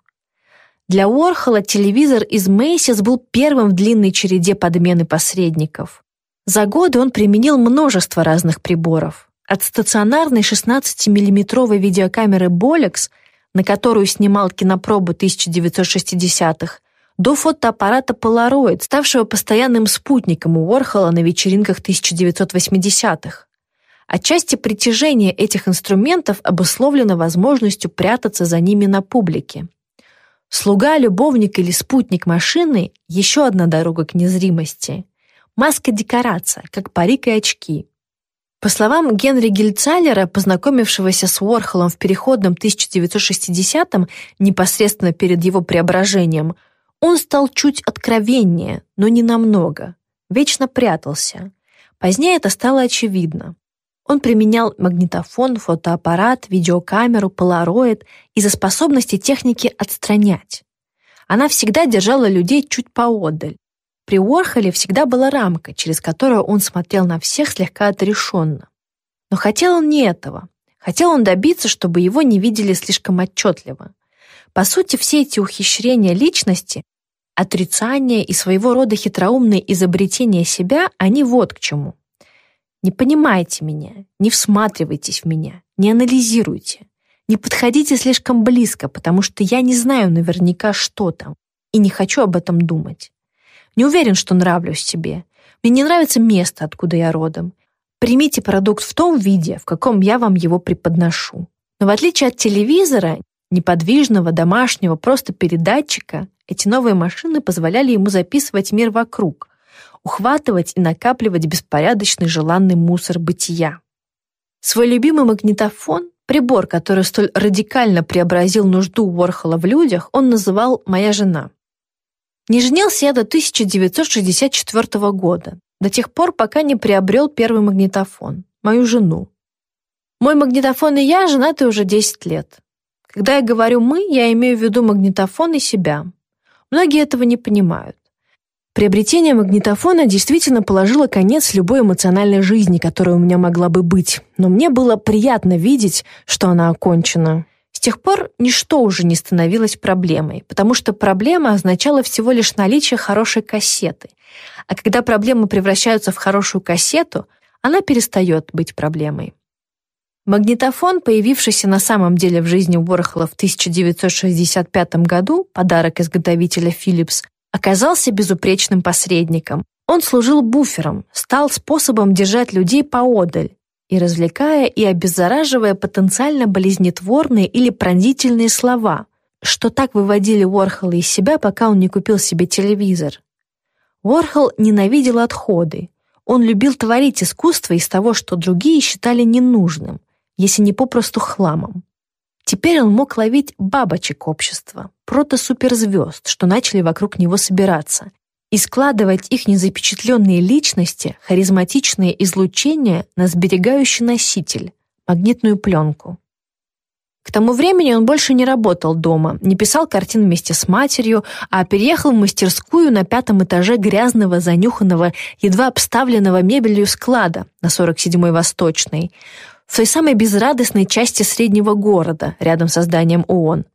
Для Уорхола телевизор из Мейсис был первым в длинной череде подмены посредников. За годы он применил множество разных приборов. От стационарной 16-миллиметровой видеокамеры Bolex, на которую снимал кинопробы 1960-х, до фотоаппарата Polaroid, ставшего постоянным спутником у Уорхола на вечеринках 1980-х. Отчасти притяжение этих инструментов обусловлено возможностью прятаться за ними на публике. Слуга, любовник или спутник машины – еще одна дорога к незримости. Маска-декорация, как парик и очки. По словам Генри Гильцалера, познакомившегося с Уорхолом в переходном 1960-м, непосредственно перед его преображением – он стал чуть откровеннее, но не намного. Вечно прятался. Позднее это стало очевидно. Он применял магнитофон, фотоаппарат, видеокамеру, полароид из-за способности техники отстранять. Она всегда держала людей чуть поодаль. При Уорхоле всегда была рамка, через которую он смотрел на всех слегка отрешенно. Но хотел он не этого. Хотел он добиться, чтобы его не видели слишком отчетливо. По сути, все эти ухищрения личности, отрицание и своего рода хитроумные изобретения себя, они вот к чему. Не понимайте меня, не всматривайтесь в меня, не анализируйте, не подходите слишком близко, потому что я не знаю наверняка, что там, и не хочу об этом думать. Не уверен, что нравлюсь себе. Мне не нравится место, откуда я родом. Примите продукт в том виде, в каком я вам его преподношу. Но в отличие от телевизора, неподвижного, домашнего, просто передатчика, эти новые машины позволяли ему записывать мир вокруг, ухватывать и накапливать беспорядочный желанный мусор бытия. Свой любимый магнитофон, прибор, который столь радикально преобразил нужду Уорхола в людях, он называл «моя жена». Не женился я до 1964 года, до тех пор, пока не приобрел первый магнитофон, мою жену. Мой магнитофон и я женаты уже 10 лет. Когда я говорю «мы», я имею в виду магнитофон и себя. Многие этого не понимают. Приобретение магнитофона действительно положило конец любой эмоциональной жизни, которая у меня могла бы быть, но мне было приятно видеть, что она окончена. С тех пор ничто уже не становилось проблемой, потому что проблема означала всего лишь наличие хорошей кассеты. А когда проблемы превращаются в хорошую кассету, она перестает быть проблемой. Магнитофон, появившийся на самом деле в жизни Уорхола в 1965 году, подарок изготовителя Philips, оказался безупречным посредником. Он служил буфером, стал способом держать людей поодаль и развлекая и обеззараживая потенциально болезнетворные или пронзительные слова, что так выводили Уорхола из себя, пока он не купил себе телевизор. Уорхол ненавидел отходы. Он любил творить искусство из того, что другие считали ненужным, если не попросту хламом. Теперь он мог ловить бабочек общества, прото-суперзвезд, что начали вокруг него собираться, и складывать их незапечатленные личности, харизматичные излучения на сберегающий носитель, магнитную пленку. К тому времени он больше не работал дома, не писал картин вместе с матерью, а переехал в мастерскую на пятом этаже грязного, занюханного, едва обставленного мебелью склада на 47-й Восточной, в той самой безрадостной части среднего города, рядом со зданием ООН.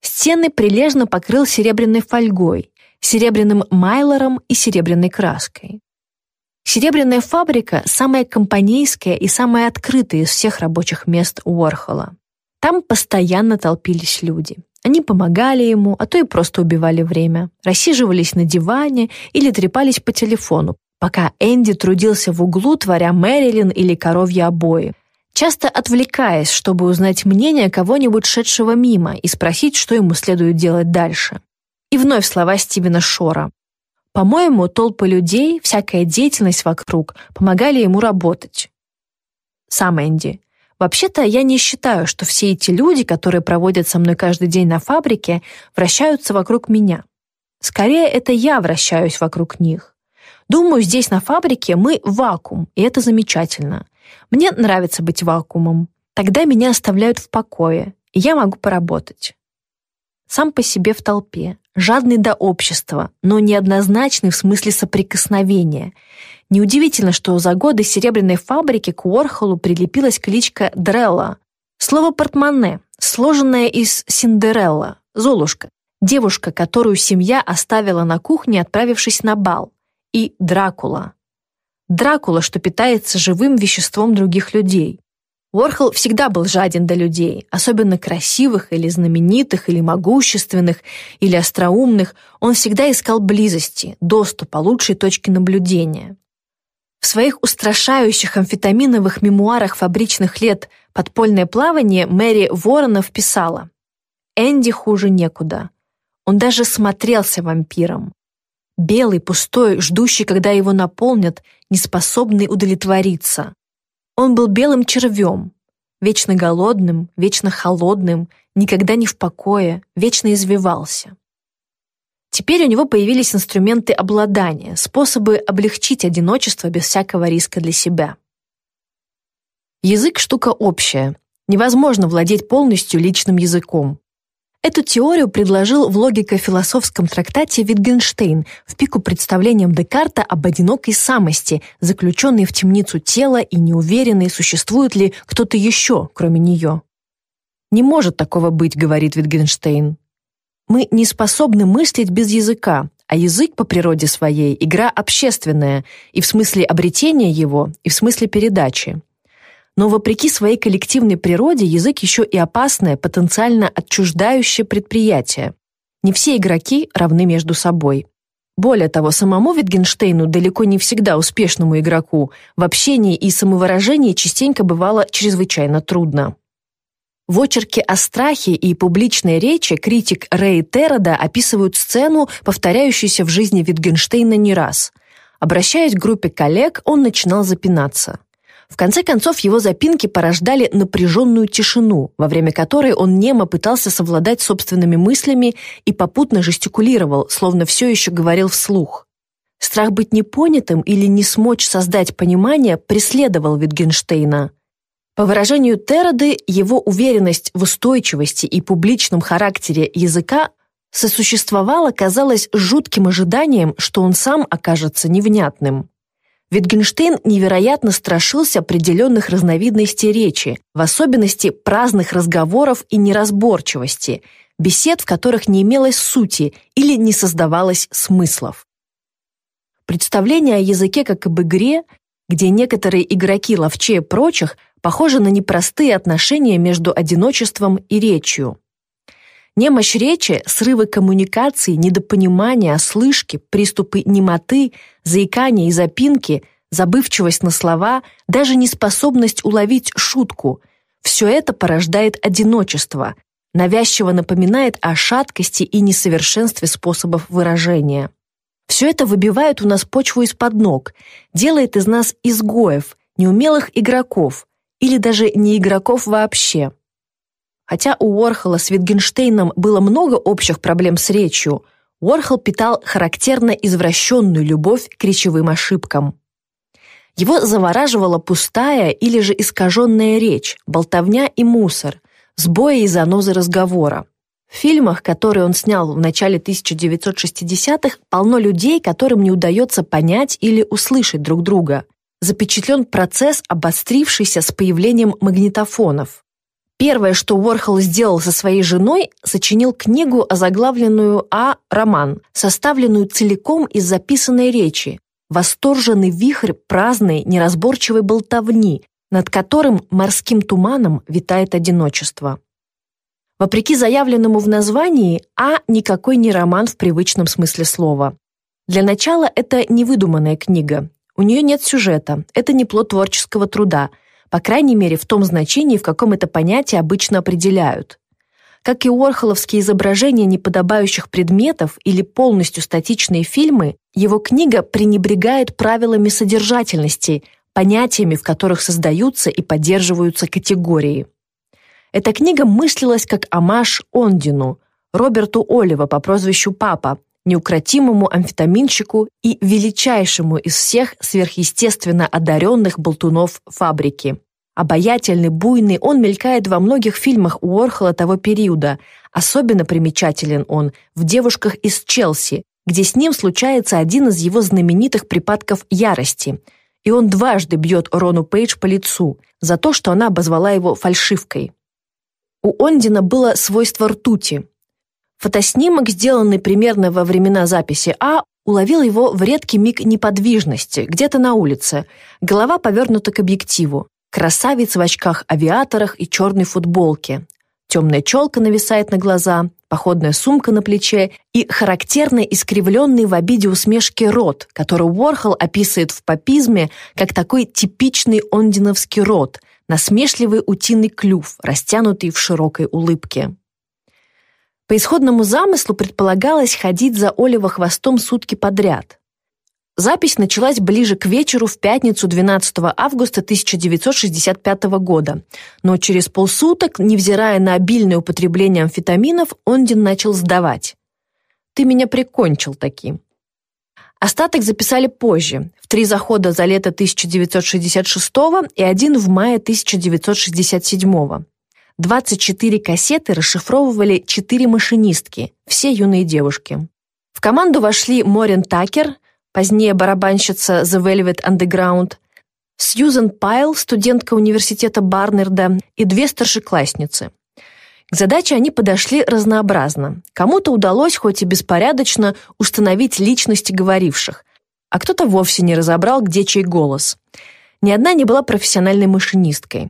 Стены прилежно покрыл серебряной фольгой, серебряным майлором и серебряной краской. Серебряная фабрика – самая компанейская и самая открытая из всех рабочих мест Уорхола. Там постоянно толпились люди. Они помогали ему, а то и просто убивали время, рассиживались на диване или трепались по телефону, пока Энди трудился в углу, творя Мэрилин или коровьи обои, часто отвлекаясь, чтобы узнать мнение кого-нибудь шедшего мимо и спросить, что ему следует делать дальше. И вновь слова Стивена Шора. По-моему, толпы людей, всякая деятельность вокруг помогали ему работать. Сам Энди. Вообще-то я не считаю, что все эти люди, которые проводят со мной каждый день на фабрике, вращаются вокруг меня. Скорее, это я вращаюсь вокруг них. Думаю, здесь на фабрике мы вакуум, и это замечательно. Мне нравится быть вакуумом. Тогда меня оставляют в покое, и я могу поработать. Сам по себе в толпе, жадный до общества, но неоднозначный в смысле соприкосновения. Неудивительно, что за годы серебряной фабрики к Уорхолу прилепилась кличка Дрелла. Слово «портмоне», сложенное из Синдерелла, Золушка, девушка, которую семья оставила на кухне, отправившись на бал, и Дракула. Дракула, что питается живым веществом других людей. Уорхол всегда был жаден до людей, особенно красивых или знаменитых, или могущественных, или остроумных. Он всегда искал близости, доступа, лучшей точки наблюдения. В своих устрашающих амфетаминовых мемуарах фабричных лет «Подпольное плавание» Мэри Воронов писала «Энди хуже некуда. Он даже смотрелся вампиром. Белый, пустой, ждущий, когда его наполнят, неспособный удовлетвориться. Он был белым червем, вечно голодным, вечно холодным, никогда не в покое, вечно извивался. Теперь у него появились инструменты обладания, способы облегчить одиночество без всякого риска для себя. Язык – штука общая. Невозможно владеть полностью личным языком. Эту теорию предложил в логико-философском трактате Витгенштейн в пику представлениям Декарта об одинокой самости, заключенной в темницу тела и неуверенной, существует ли кто-то еще, кроме нее. «Не может такого быть», — говорит Витгенштейн. «Мы не способны мыслить без языка, а язык по природе своей — игра общественная, и в смысле обретения его, и в смысле передачи. Но вопреки своей коллективной природе язык еще и опасное, потенциально отчуждающее предприятие. Не все игроки равны между собой. Более того, самому Витгенштейну, далеко не всегда успешному игроку, в общении и самовыражении частенько бывало чрезвычайно трудно. В очерке о страхе и публичной речи критик Рэй Терода описывают сцену, повторяющуюся в жизни Витгенштейна не раз. Обращаясь к группе коллег, он начинал запинаться. В конце концов, его запинки порождали напряженную тишину, во время которой он немо пытался совладать собственными мыслями и попутно жестикулировал, словно все еще говорил вслух. Страх быть непонятым или не смочь создать понимание преследовал Витгенштейна. По выражению Тероды, его уверенность в устойчивости и публичном характере языка сосуществовала, казалось, жутким ожиданием, что он сам окажется невнятным. Витгенштейн невероятно страшился определенных разновидностей речи, в особенности праздных разговоров и неразборчивости, бесед, в которых не имелось сути или не создавалось смыслов. Представление о языке как об игре, где некоторые игроки ловчее прочих, похоже на непростые отношения между одиночеством и речью. Немощь речи, срывы коммуникации, недопонимание, ослышки, приступы немоты, заикания и запинки, забывчивость на слова, даже неспособность уловить шутку – все это порождает одиночество, навязчиво напоминает о шаткости и несовершенстве способов выражения. Все это выбивает у нас почву из-под ног, делает из нас изгоев, неумелых игроков или даже не игроков вообще. Хотя у Уорхола с Витгенштейном было много общих проблем с речью, Уорхол питал характерно извращенную любовь к речевым ошибкам. Его завораживала пустая или же искаженная речь, болтовня и мусор, сбои и занозы разговора. В фильмах, которые он снял в начале 1960-х, полно людей, которым не удается понять или услышать друг друга. Запечатлен процесс, обострившийся с появлением магнитофонов. Первое, что Уорхол сделал со своей женой, сочинил книгу, озаглавленную «А. Роман», составленную целиком из записанной речи, восторженный вихрь праздной, неразборчивой болтовни, над которым морским туманом витает одиночество. Вопреки заявленному в названии, А никакой не роман в привычном смысле слова. Для начала это невыдуманная книга. У нее нет сюжета, это не плод творческого труда, по крайней мере в том значении, в каком это понятие обычно определяют. Как и орхоловские изображения неподобающих предметов или полностью статичные фильмы, его книга пренебрегает правилами содержательности, понятиями, в которых создаются и поддерживаются категории. Эта книга мыслилась как амаш Ондину, Роберту Олива по прозвищу Папа, неукротимому амфетаминщику и величайшему из всех сверхъестественно одаренных болтунов фабрики. Обаятельный, буйный, он мелькает во многих фильмах Уорхола того периода. Особенно примечателен он в «Девушках из Челси», где с ним случается один из его знаменитых припадков ярости. И он дважды бьет Рону Пейдж по лицу за то, что она обозвала его фальшивкой. У Ондина было свойство ртути. Фотоснимок, сделанный примерно во времена записи А, уловил его в редкий миг неподвижности, где-то на улице. Голова повернута к объективу. Красавец в очках-авиаторах и черной футболке. Темная челка нависает на глаза, походная сумка на плече и характерно искривленный в обиде усмешки рот, который Уорхол описывает в папизме как такой типичный ондиновский рот, насмешливый утиный клюв, растянутый в широкой улыбке. По исходному замыслу предполагалось ходить за Олива хвостом сутки подряд. Запись началась ближе к вечеру в пятницу 12 августа 1965 года, но через полсуток, невзирая на обильное употребление амфетаминов, Ондин начал сдавать. «Ты меня прикончил таким». Остаток записали позже, в три захода за лето 1966 и один в мае 1967. 24 кассеты расшифровывали четыре машинистки, все юные девушки. В команду вошли Морин Такер, позднее барабанщица The Velvet Underground, Сьюзен Пайл, студентка университета Барнерда, и две старшеклассницы. К задаче они подошли разнообразно. Кому-то удалось, хоть и беспорядочно, установить личности говоривших, а кто-то вовсе не разобрал, где чей голос. Ни одна не была профессиональной машинисткой.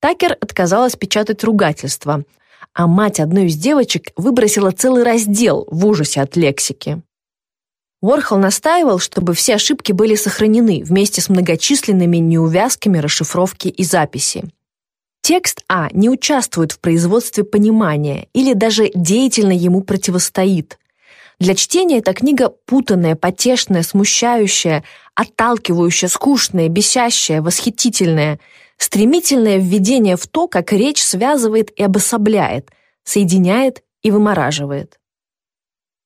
Такер отказалась печатать ругательства, а мать одной из девочек выбросила целый раздел в ужасе от лексики. Уорхол настаивал, чтобы все ошибки были сохранены вместе с многочисленными неувязками расшифровки и записи. Текст А не участвует в производстве понимания или даже деятельно ему противостоит. Для чтения эта книга путанная, потешная, смущающая, отталкивающая, скучная, бесящая, восхитительная, стремительное введение в то, как речь связывает и обособляет, соединяет и вымораживает.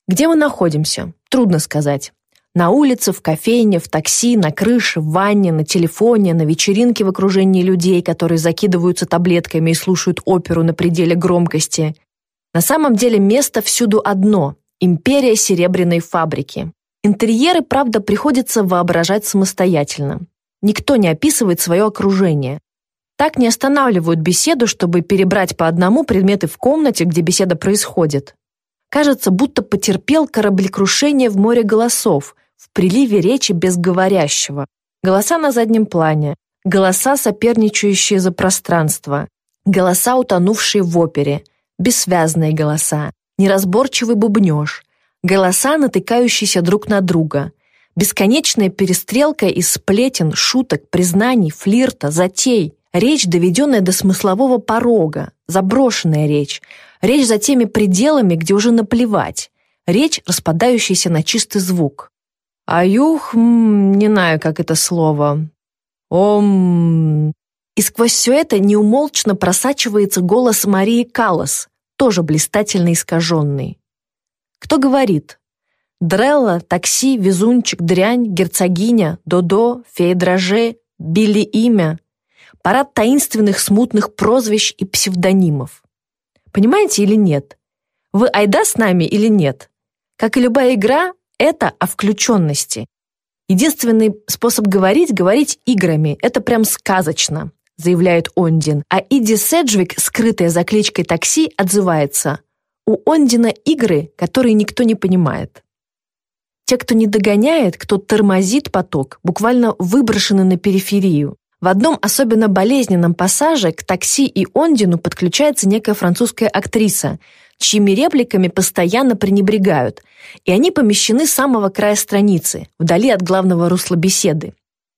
Где мы находимся? Трудно сказать. На улице, в кофейне, в такси, на крыше, в ванне, на телефоне, на вечеринке в окружении людей, которые закидываются таблетками и слушают оперу на пределе громкости. На самом деле место всюду одно – империя серебряной фабрики. Интерьеры, правда, приходится воображать самостоятельно. Никто не описывает свое окружение. Так не останавливают беседу, чтобы перебрать по одному предметы в комнате, где беседа происходит. Кажется, будто потерпел кораблекрушение в море голосов, в приливе речи без говорящего. Голоса на заднем плане, голоса, соперничающие за пространство, голоса, утонувшие в опере, бессвязные голоса, неразборчивый бубнёж, голоса, натыкающиеся друг на друга, бесконечная перестрелка из сплетен, шуток, признаний, флирта, затей, речь, доведенная до смыслового порога, заброшенная речь, речь за теми пределами, где уже наплевать, речь, распадающаяся на чистый звук. Аюх, не знаю, как это слово. Ом... И сквозь все это неумолчно просачивается голос Марии Каллас, тоже блистательно искаженный. Кто говорит? Дрелла, такси, везунчик, дрянь, герцогиня, Додо, фея дроже, Билли имя. Парад таинственных смутных прозвищ и псевдонимов. Понимаете или нет? Вы айда с нами или нет? Как и любая игра, это о включенности. Единственный способ говорить — говорить играми. Это прям сказочно, заявляет Ондин. А Иди Седжвик, скрытая за кличкой такси, отзывается. У Ондина игры, которые никто не понимает. Те, кто не догоняет, кто тормозит поток, буквально выброшены на периферию. В одном особенно болезненном пассаже к такси и Ондину подключается некая французская актриса, чьими репликами постоянно пренебрегают, и они помещены с самого края страницы, вдали от главного русла беседы.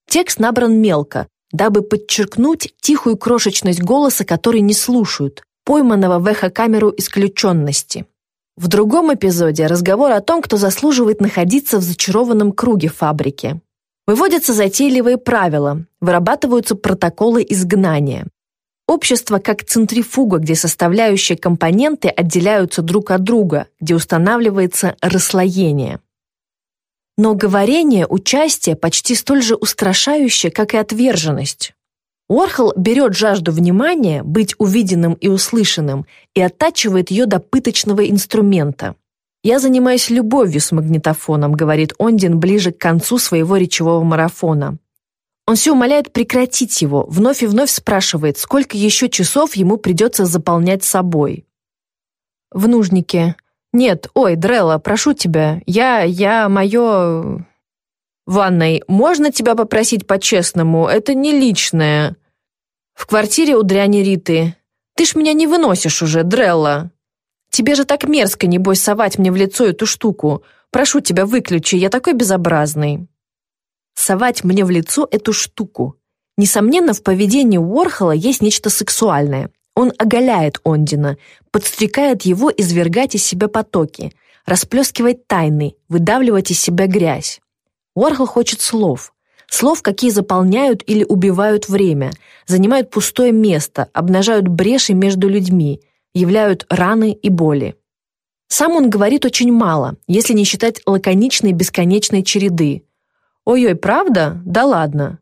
Текст набран мелко, дабы подчеркнуть тихую крошечность голоса, который не слушают, пойманного в эхокамеру исключенности. В другом эпизоде разговор о том, кто заслуживает находиться в зачарованном круге фабрики. Выводятся затейливые правила, вырабатываются протоколы изгнания. Общество как центрифуга, где составляющие компоненты отделяются друг от друга, где устанавливается расслоение. Но говорение, участие почти столь же устрашающее, как и отверженность. Уорхол берет жажду внимания, быть увиденным и услышанным, и оттачивает ее до пыточного инструмента. «Я занимаюсь любовью с магнитофоном», говорит Ондин ближе к концу своего речевого марафона. Он все умоляет прекратить его, вновь и вновь спрашивает, сколько еще часов ему придется заполнять собой. В нужнике. «Нет, ой, Дрелла, прошу тебя, я, я, мое...» «Ванной, можно тебя попросить по-честному? Это не личное». В квартире у дряни Риты. Ты ж меня не выносишь уже, Дрелла. Тебе же так мерзко, небось, совать мне в лицо эту штуку. Прошу тебя, выключи, я такой безобразный. Совать мне в лицо эту штуку. Несомненно, в поведении Уорхола есть нечто сексуальное. Он оголяет Ондина, подстрекает его извергать из себя потоки, расплескивать тайны, выдавливать из себя грязь. Уорхол хочет слов, Слов, какие заполняют или убивают время, занимают пустое место, обнажают бреши между людьми, являют раны и боли. Сам он говорит очень мало, если не считать лаконичной бесконечной череды. «Ой-ой, правда? Да ладно».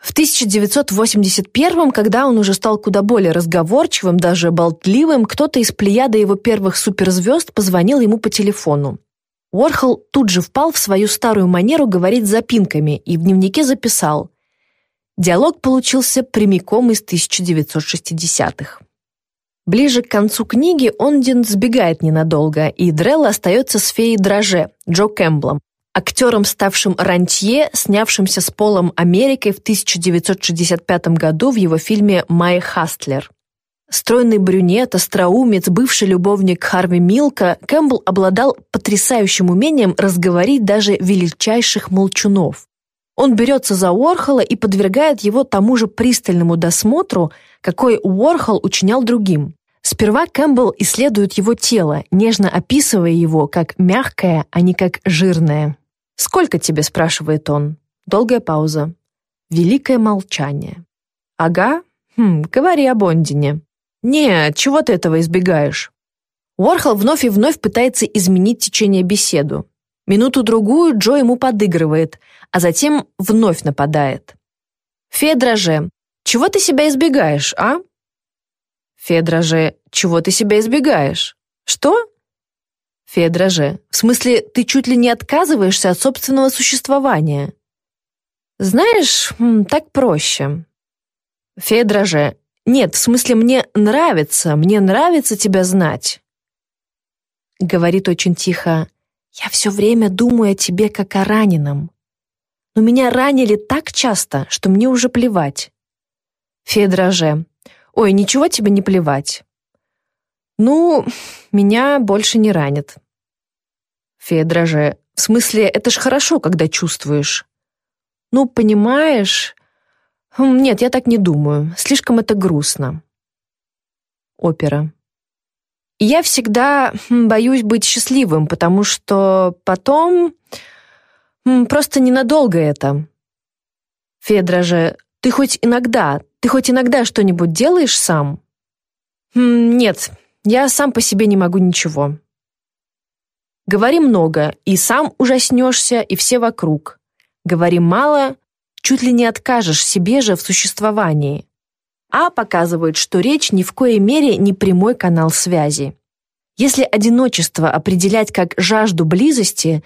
В 1981 когда он уже стал куда более разговорчивым, даже болтливым, кто-то из плеяда его первых суперзвезд позвонил ему по телефону. Уорхол тут же впал в свою старую манеру говорить запинками и в дневнике записал. Диалог получился прямиком из 1960-х. Ближе к концу книги Ондин сбегает ненадолго, и Дрелл остается с феей Дроже, Джо Кэмблом, актером, ставшим рантье, снявшимся с Полом Америкой в 1965 году в его фильме «Май Хастлер». Стройный брюнет, остроумец, бывший любовник Харви Милка, Кэмпбелл обладал потрясающим умением разговорить даже величайших молчунов. Он берется за Уорхола и подвергает его тому же пристальному досмотру, какой Уорхол учинял другим. Сперва Кэмпбелл исследует его тело, нежно описывая его как мягкое, а не как жирное. «Сколько тебе?» – спрашивает он. Долгая пауза. Великое молчание. «Ага? Хм, говори о Бондине». «Нет, чего ты этого избегаешь?» Уорхол вновь и вновь пытается изменить течение беседу. Минуту-другую Джо ему подыгрывает, а затем вновь нападает. «Фея чего ты себя избегаешь, а?» «Фея чего ты себя избегаешь? Что?» «Фея в смысле, ты чуть ли не отказываешься от собственного существования?» «Знаешь, так проще». «Фея нет, в смысле, мне нравится, мне нравится тебя знать. Говорит очень тихо. Я все время думаю о тебе как о раненом. Но меня ранили так часто, что мне уже плевать. Фея дроже. Ой, ничего тебе не плевать. Ну, меня больше не ранит. Федра же, в смысле, это ж хорошо, когда чувствуешь. Ну, понимаешь... Хм, нет, я так не думаю. Слишком это грустно. Опера. я всегда хм, боюсь быть счастливым, потому что потом... Хм, просто ненадолго это. Федра же, ты хоть иногда, ты хоть иногда что-нибудь делаешь сам? Нет, я сам по себе не могу ничего. Говори много, и сам ужаснешься, и все вокруг. Говори мало, чуть ли не откажешь себе же в существовании. А показывает, что речь ни в коей мере не прямой канал связи. Если одиночество определять как жажду близости,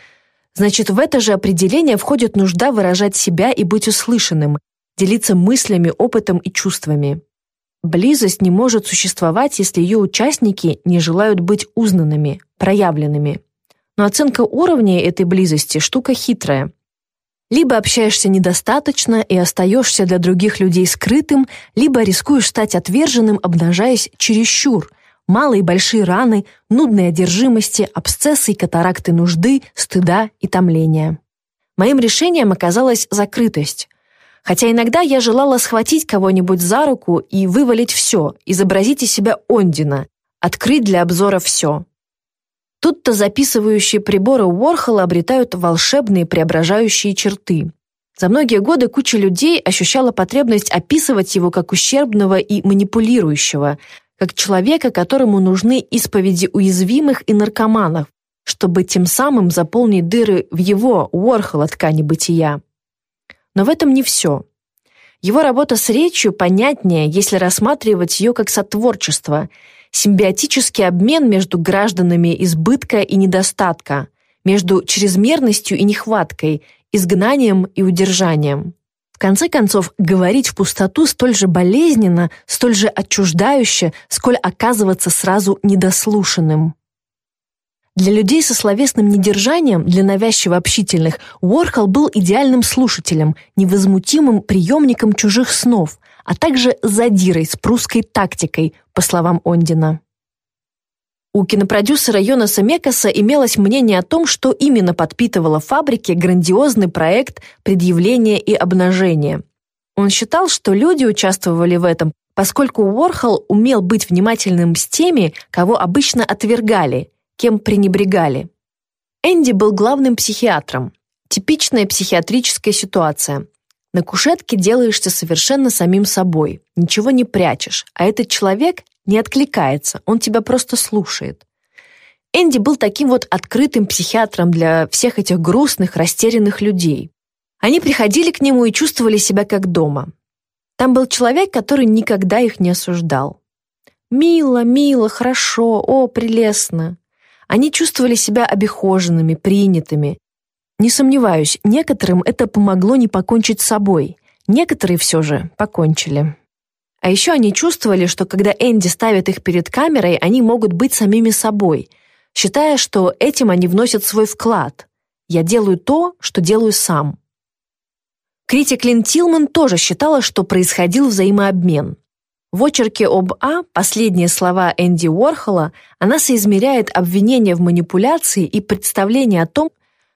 значит в это же определение входит нужда выражать себя и быть услышанным, делиться мыслями, опытом и чувствами. Близость не может существовать, если ее участники не желают быть узнанными, проявленными. Но оценка уровня этой близости – штука хитрая. Либо общаешься недостаточно и остаешься для других людей скрытым, либо рискуешь стать отверженным, обнажаясь чересчур. Малые и большие раны, нудные одержимости, абсцессы и катаракты нужды, стыда и томления. Моим решением оказалась закрытость. Хотя иногда я желала схватить кого-нибудь за руку и вывалить все, изобразить из себя Ондина, открыть для обзора все. Тут-то записывающие приборы Уорхола обретают волшебные преображающие черты. За многие годы куча людей ощущала потребность описывать его как ущербного и манипулирующего, как человека, которому нужны исповеди уязвимых и наркоманов, чтобы тем самым заполнить дыры в его, Уорхола, ткани бытия. Но в этом не все. Его работа с речью понятнее, если рассматривать ее как сотворчество, симбиотический обмен между гражданами избытка и недостатка, между чрезмерностью и нехваткой, изгнанием и удержанием. В конце концов, говорить в пустоту столь же болезненно, столь же отчуждающе, сколь оказываться сразу недослушанным. Для людей со словесным недержанием, для навязчиво общительных, Уорхол был идеальным слушателем, невозмутимым приемником чужих снов, а также задирой с прусской тактикой, по словам Ондина. У кинопродюсера Йонаса Мекаса имелось мнение о том, что именно подпитывало фабрике грандиозный проект предъявления и обнажения. Он считал, что люди участвовали в этом, поскольку Уорхол умел быть внимательным с теми, кого обычно отвергали, кем пренебрегали. Энди был главным психиатром. Типичная психиатрическая ситуация. На кушетке делаешься совершенно самим собой, ничего не прячешь, а этот человек не откликается, он тебя просто слушает. Энди был таким вот открытым психиатром для всех этих грустных, растерянных людей. Они приходили к нему и чувствовали себя как дома. Там был человек, который никогда их не осуждал. «Мило, мило, хорошо, о, прелестно». Они чувствовали себя обихоженными, принятыми. Не сомневаюсь, некоторым это помогло не покончить с собой. Некоторые все же покончили. А еще они чувствовали, что когда Энди ставит их перед камерой, они могут быть самими собой, считая, что этим они вносят свой вклад. Я делаю то, что делаю сам. Критик Лин Тилман тоже считала, что происходил взаимообмен. В очерке об А «Последние слова Энди Уорхола» она соизмеряет обвинение в манипуляции и представление о том,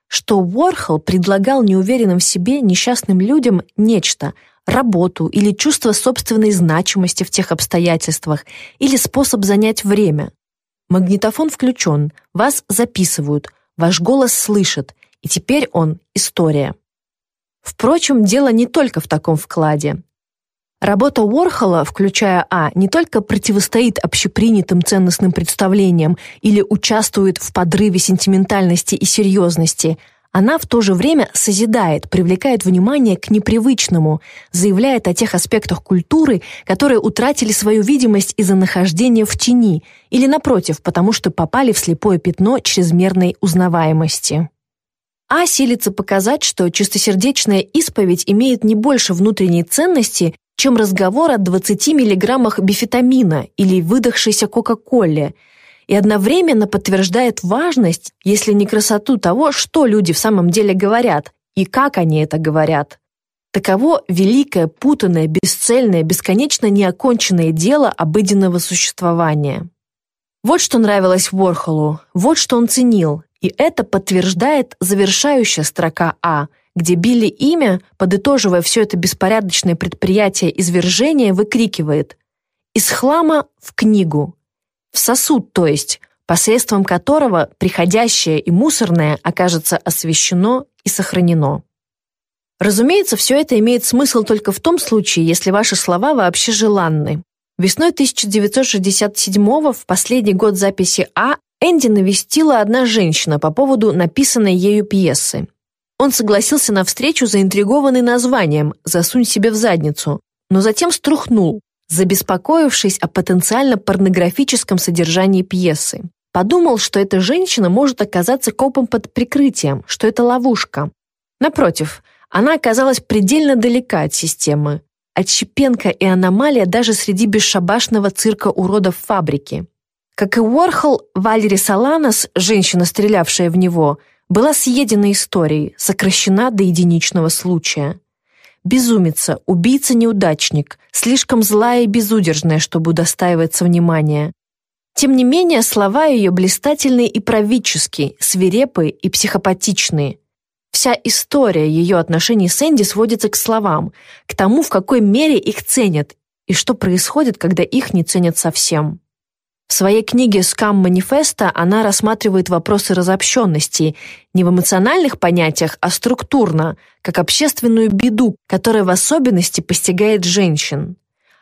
что Уорхол предлагал неуверенным в себе несчастным людям нечто – работу или чувство собственной значимости в тех обстоятельствах или способ занять время. Магнитофон включен, вас записывают, ваш голос слышат, и теперь он – история. Впрочем, дело не только в таком вкладе. Работа Уорхола, включая А, не только противостоит общепринятым ценностным представлениям или участвует в подрыве сентиментальности и серьезности, она в то же время созидает, привлекает внимание к непривычному, заявляет о тех аспектах культуры, которые утратили свою видимость из-за нахождения в тени или, напротив, потому что попали в слепое пятно чрезмерной узнаваемости. А силится показать, что чистосердечная исповедь имеет не больше внутренней ценности, чем разговор о 20 миллиграммах бифетамина или выдохшейся Кока-Коле, и одновременно подтверждает важность, если не красоту того, что люди в самом деле говорят и как они это говорят. Таково великое, путанное, бесцельное, бесконечно неоконченное дело обыденного существования. Вот что нравилось Ворхолу, вот что он ценил, и это подтверждает завершающая строка А, где Билли имя, подытоживая все это беспорядочное предприятие извержения, выкрикивает «Из хлама в книгу», в сосуд, то есть, посредством которого приходящее и мусорное окажется освещено и сохранено. Разумеется, все это имеет смысл только в том случае, если ваши слова вообще желанны. Весной 1967 в последний год записи А Энди навестила одна женщина по поводу написанной ею пьесы. Он согласился на встречу, заинтригованный названием «Засунь себе в задницу», но затем струхнул, забеспокоившись о потенциально порнографическом содержании пьесы. Подумал, что эта женщина может оказаться копом под прикрытием, что это ловушка. Напротив, она оказалась предельно далека от системы. Отщепенка и аномалия даже среди бесшабашного цирка уродов фабрики. Как и Уорхол, Валери Саланос, женщина, стрелявшая в него, была съедена историей, сокращена до единичного случая. Безумица, убийца-неудачник, слишком злая и безудержная, чтобы удостаиваться внимания. Тем не менее, слова ее блистательные и правительские, свирепые и психопатичные – Вся история ее отношений с Энди сводится к словам, к тому, в какой мере их ценят и что происходит, когда их не ценят совсем. В своей книге «Скам манифеста» она рассматривает вопросы разобщенности не в эмоциональных понятиях, а структурно, как общественную беду, которая в особенности постигает женщин.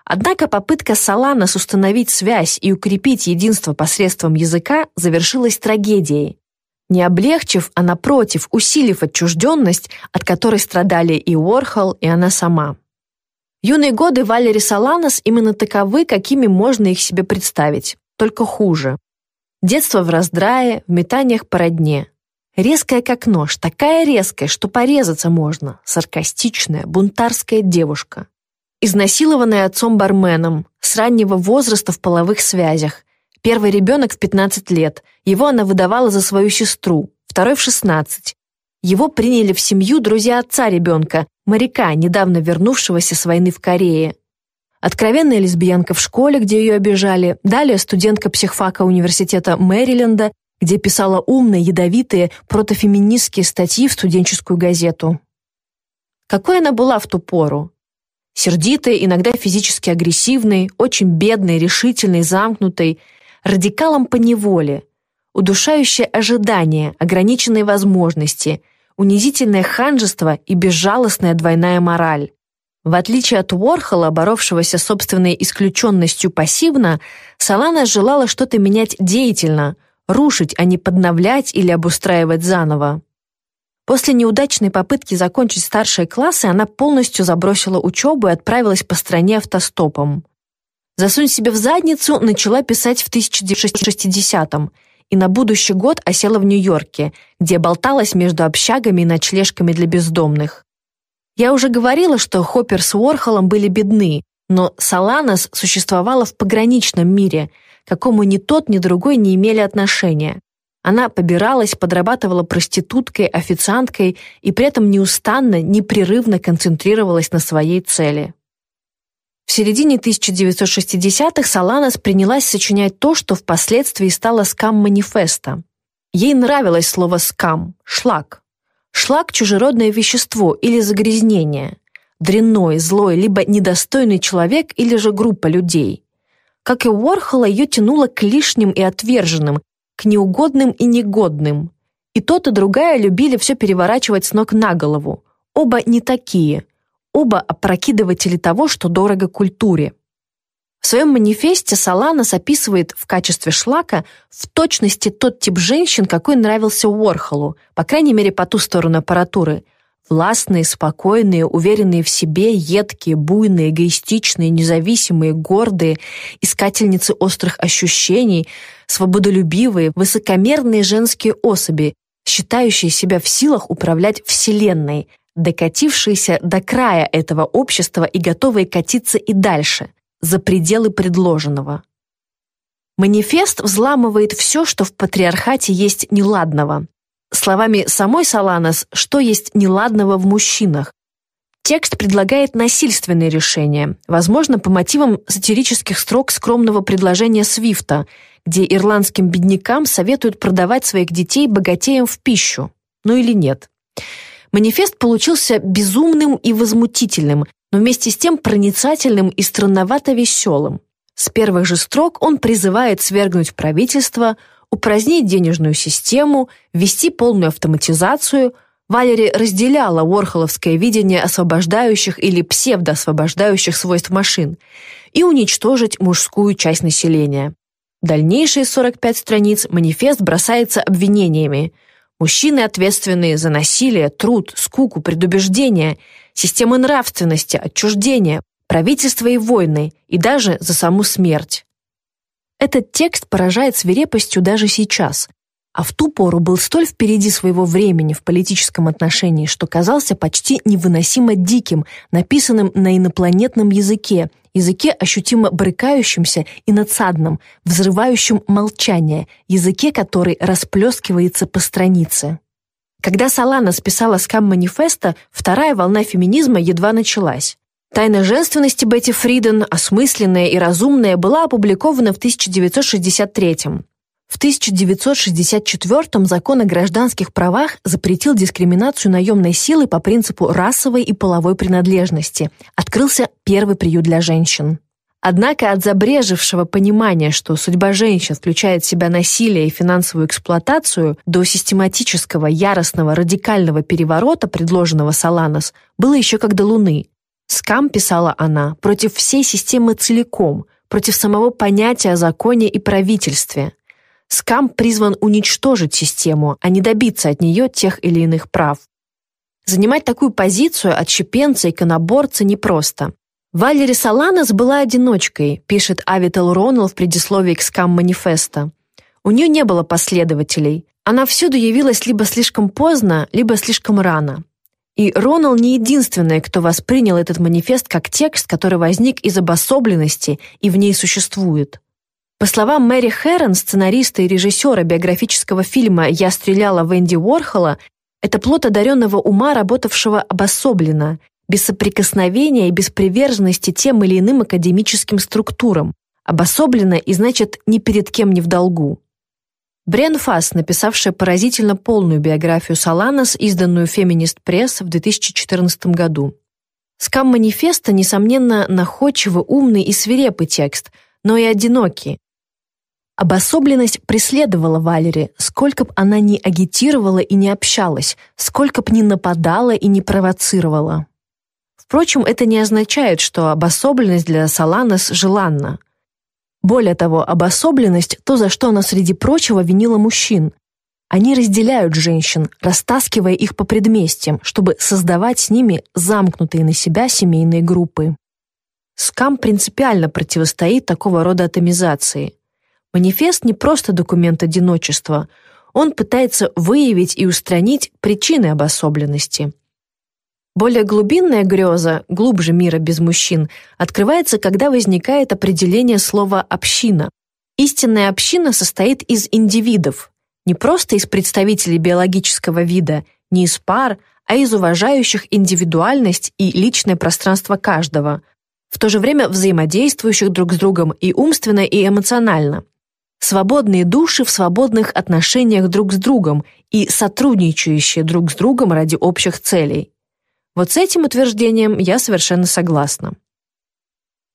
Однако попытка Саланас установить связь и укрепить единство посредством языка завершилась трагедией не облегчив, а напротив, усилив отчужденность, от которой страдали и Уорхол, и она сама. Юные годы Валери Саланос именно таковы, какими можно их себе представить, только хуже. Детство в раздрае, в метаниях по родне. Резкая как нож, такая резкая, что порезаться можно, саркастичная, бунтарская девушка. Изнасилованная отцом-барменом, с раннего возраста в половых связях, Первый ребенок в 15 лет. Его она выдавала за свою сестру. Второй в 16. Его приняли в семью друзья отца ребенка, моряка, недавно вернувшегося с войны в Корее. Откровенная лесбиянка в школе, где ее обижали. Далее студентка психфака университета Мэриленда, где писала умные, ядовитые, протофеминистские статьи в студенческую газету. Какой она была в ту пору? Сердитой, иногда физически агрессивной, очень бедной, решительной, замкнутой – радикалом по неволе, удушающее ожидание, ограниченные возможности, унизительное ханжество и безжалостная двойная мораль. В отличие от Уорхола, боровшегося собственной исключенностью пассивно, Салана желала что-то менять деятельно, рушить, а не подновлять или обустраивать заново. После неудачной попытки закончить старшие классы она полностью забросила учебу и отправилась по стране автостопом. «Засунь себе в задницу» начала писать в 1960-м и на будущий год осела в Нью-Йорке, где болталась между общагами и ночлежками для бездомных. Я уже говорила, что Хоппер с Уорхолом были бедны, но Саланос существовала в пограничном мире, какому ни тот, ни другой не имели отношения. Она побиралась, подрабатывала проституткой, официанткой и при этом неустанно, непрерывно концентрировалась на своей цели. В середине 1960-х Саланас принялась сочинять то, что впоследствии стало скам-манифеста. Ей нравилось слово «скам» – «шлак». Шлак – чужеродное вещество или загрязнение. Дрянной, злой, либо недостойный человек или же группа людей. Как и Уорхола, ее тянуло к лишним и отверженным, к неугодным и негодным. И тот, и другая любили все переворачивать с ног на голову. Оба не такие – оба опрокидыватели того, что дорого культуре. В своем манифесте Саланос описывает в качестве шлака в точности тот тип женщин, какой нравился Уорхолу, по крайней мере, по ту сторону аппаратуры. Властные, спокойные, уверенные в себе, едкие, буйные, эгоистичные, независимые, гордые, искательницы острых ощущений, свободолюбивые, высокомерные женские особи, считающие себя в силах управлять Вселенной – докатившиеся до края этого общества и готовые катиться и дальше, за пределы предложенного. Манифест взламывает все, что в патриархате есть неладного. Словами самой Саланос, что есть неладного в мужчинах. Текст предлагает насильственные решения, возможно, по мотивам сатирических строк скромного предложения Свифта, где ирландским беднякам советуют продавать своих детей богатеям в пищу. Ну или нет. Манифест получился безумным и возмутительным, но вместе с тем проницательным и странновато веселым. С первых же строк он призывает свергнуть правительство, упразднить денежную систему, ввести полную автоматизацию. Валери разделяла уорхоловское видение освобождающих или псевдоосвобождающих свойств машин и уничтожить мужскую часть населения. Дальнейшие 45 страниц манифест бросается обвинениями. Мужчины ответственные за насилие, труд, скуку, предубеждение, системы нравственности, отчуждение, правительство и войны, и даже за саму смерть. Этот текст поражает свирепостью даже сейчас, а в ту пору был столь впереди своего времени в политическом отношении, что казался почти невыносимо диким, написанным на инопланетном языке, языке ощутимо брыкающимся и надсадным, взрывающим молчание, языке, который расплескивается по странице. Когда Салана списала скам манифеста, вторая волна феминизма едва началась. Тайна женственности Бетти Фриден, осмысленная и разумная, была опубликована в 1963 -м. В 1964 закон о гражданских правах запретил дискриминацию наемной силы по принципу расовой и половой принадлежности. Открылся первый приют для женщин. Однако от забрежевшего понимания, что судьба женщин включает в себя насилие и финансовую эксплуатацию, до систематического, яростного, радикального переворота, предложенного Саланос, было еще как до Луны. Скам, писала она, против всей системы целиком, против самого понятия о законе и правительстве. Скам призван уничтожить систему, а не добиться от нее тех или иных прав. Занимать такую позицию отщепенца и коноборца непросто. Валери Саланес была одиночкой, пишет Авител Ронал в предисловии к Скам-манифеста. У нее не было последователей. Она всюду явилась либо слишком поздно, либо слишком рано. И Ронал не единственный, кто воспринял этот манифест как текст, который возник из обособленности и в ней существует. По словам Мэри Хэрон, сценариста и режиссера биографического фильма «Я стреляла в Энди Уорхола», это плод одаренного ума, работавшего обособленно, без соприкосновения и без приверженности тем или иным академическим структурам, обособленно и значит ни перед кем не в долгу. Брен Фасс, написавшая поразительно полную биографию Саланос, изданную Feminist Press в 2014 году. Скам манифеста, несомненно, находчивый, умный и свирепый текст, но и одинокий. Обособленность преследовала Валери, сколько б она ни агитировала и не общалась, сколько б ни нападала и не провоцировала. Впрочем, это не означает, что обособленность для Саланос желанна. Более того, обособленность – то, за что она, среди прочего, винила мужчин. Они разделяют женщин, растаскивая их по предместьям, чтобы создавать с ними замкнутые на себя семейные группы. Скам принципиально противостоит такого рода атомизации. Манифест не просто документ одиночества, он пытается выявить и устранить причины обособленности – более глубинная греза, глубже мира без мужчин, открывается, когда возникает определение слова «община». Истинная община состоит из индивидов, не просто из представителей биологического вида, не из пар, а из уважающих индивидуальность и личное пространство каждого, в то же время взаимодействующих друг с другом и умственно, и эмоционально. Свободные души в свободных отношениях друг с другом и сотрудничающие друг с другом ради общих целей. Вот с этим утверждением я совершенно согласна.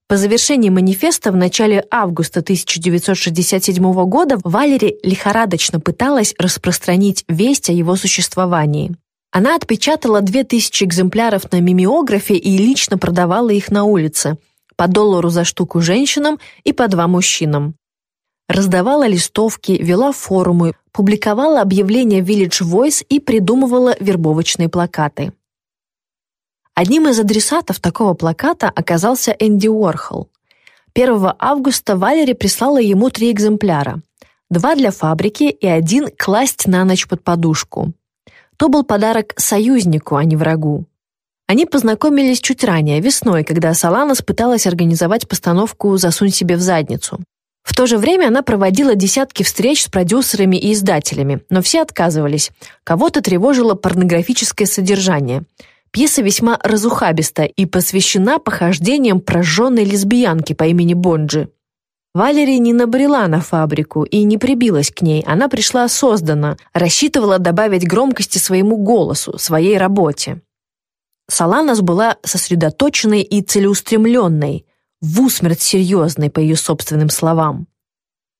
По завершении манифеста в начале августа 1967 года Валери лихорадочно пыталась распространить весть о его существовании. Она отпечатала 2000 экземпляров на мимеографе и лично продавала их на улице, по доллару за штуку женщинам и по два мужчинам. Раздавала листовки, вела форумы, публиковала объявления Village Voice и придумывала вербовочные плакаты. Одним из адресатов такого плаката оказался Энди Уорхол. 1 августа Валери прислала ему три экземпляра. Два для фабрики и один класть на ночь под подушку. То был подарок союзнику, а не врагу. Они познакомились чуть ранее, весной, когда Саланос пыталась организовать постановку «Засунь себе в задницу». В то же время она проводила десятки встреч с продюсерами и издателями, но все отказывались. Кого-то тревожило порнографическое содержание – Пьеса весьма разухабиста и посвящена похождениям прожженной лесбиянки по имени Бонджи. Валерия не набрела на фабрику и не прибилась к ней, она пришла осознанно, рассчитывала добавить громкости своему голосу, своей работе. Саланас была сосредоточенной и целеустремленной, в усмерть серьезной, по ее собственным словам.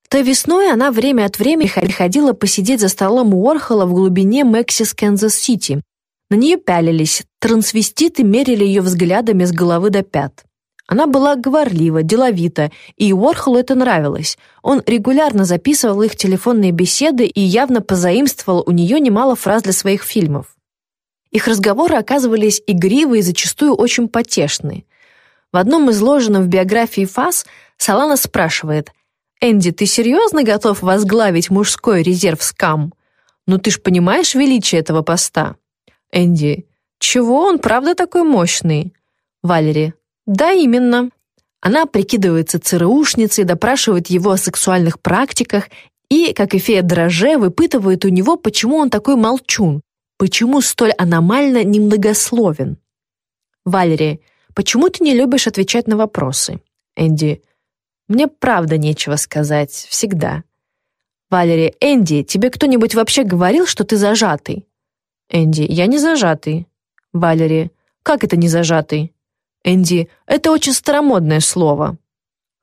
Той весной она время от времени приходила посидеть за столом у Уорхола в глубине Мэксис, Канзас-Сити. На нее пялились, трансвеститы мерили ее взглядами с головы до пят. Она была говорлива, деловита, и Уорхолу это нравилось. Он регулярно записывал их телефонные беседы и явно позаимствовал у нее немало фраз для своих фильмов. Их разговоры оказывались игривы и зачастую очень потешны. В одном изложенном в биографии ФАС Салана спрашивает «Энди, ты серьезно готов возглавить мужской резерв СКАМ? Ну ты ж понимаешь величие этого поста?» Энди «Чего он правда такой мощный?» Валери да, именно. Она прикидывается ЦРУшницей, допрашивает его о сексуальных практиках и, как и фея Дроже, выпытывает у него, почему он такой молчун, почему столь аномально немногословен. Валерия, почему ты не любишь отвечать на вопросы? Энди, мне правда нечего сказать, всегда. Валерия, Энди, тебе кто-нибудь вообще говорил, что ты зажатый? Энди, я не зажатый. Валерия, как это не зажатый? Энди, это очень старомодное слово.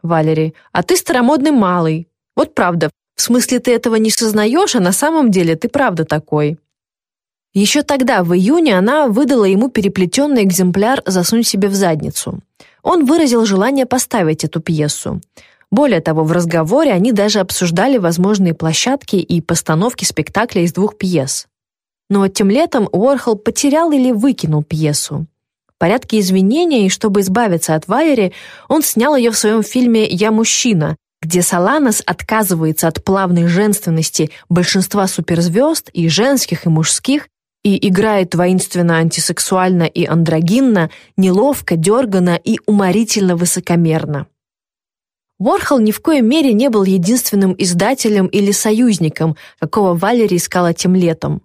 Валери, а ты старомодный малый. Вот правда, в смысле ты этого не сознаешь, а на самом деле ты правда такой. Еще тогда, в июне, она выдала ему переплетенный экземпляр «Засунь себе в задницу». Он выразил желание поставить эту пьесу. Более того, в разговоре они даже обсуждали возможные площадки и постановки спектакля из двух пьес. Но тем летом Уорхол потерял или выкинул пьесу порядке извинения, и чтобы избавиться от Валери, он снял ее в своем фильме «Я мужчина», где Саланос отказывается от плавной женственности большинства суперзвезд, и женских, и мужских, и играет воинственно антисексуально и андрогинно, неловко, дерганно и уморительно высокомерно. Ворхол ни в коей мере не был единственным издателем или союзником, какого Валери искала тем летом.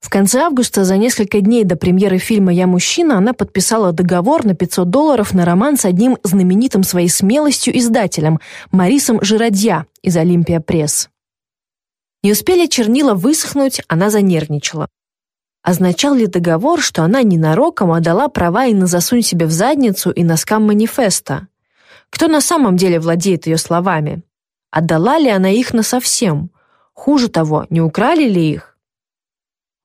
В конце августа, за несколько дней до премьеры фильма «Я мужчина», она подписала договор на 500 долларов на роман с одним знаменитым своей смелостью издателем Марисом Жиродья из «Олимпия Пресс». Не успели чернила высохнуть, она занервничала. Означал ли договор, что она ненароком отдала права и на «Засунь себе в задницу» и носкам манифеста? Кто на самом деле владеет ее словами? Отдала ли она их насовсем? Хуже того, не украли ли их?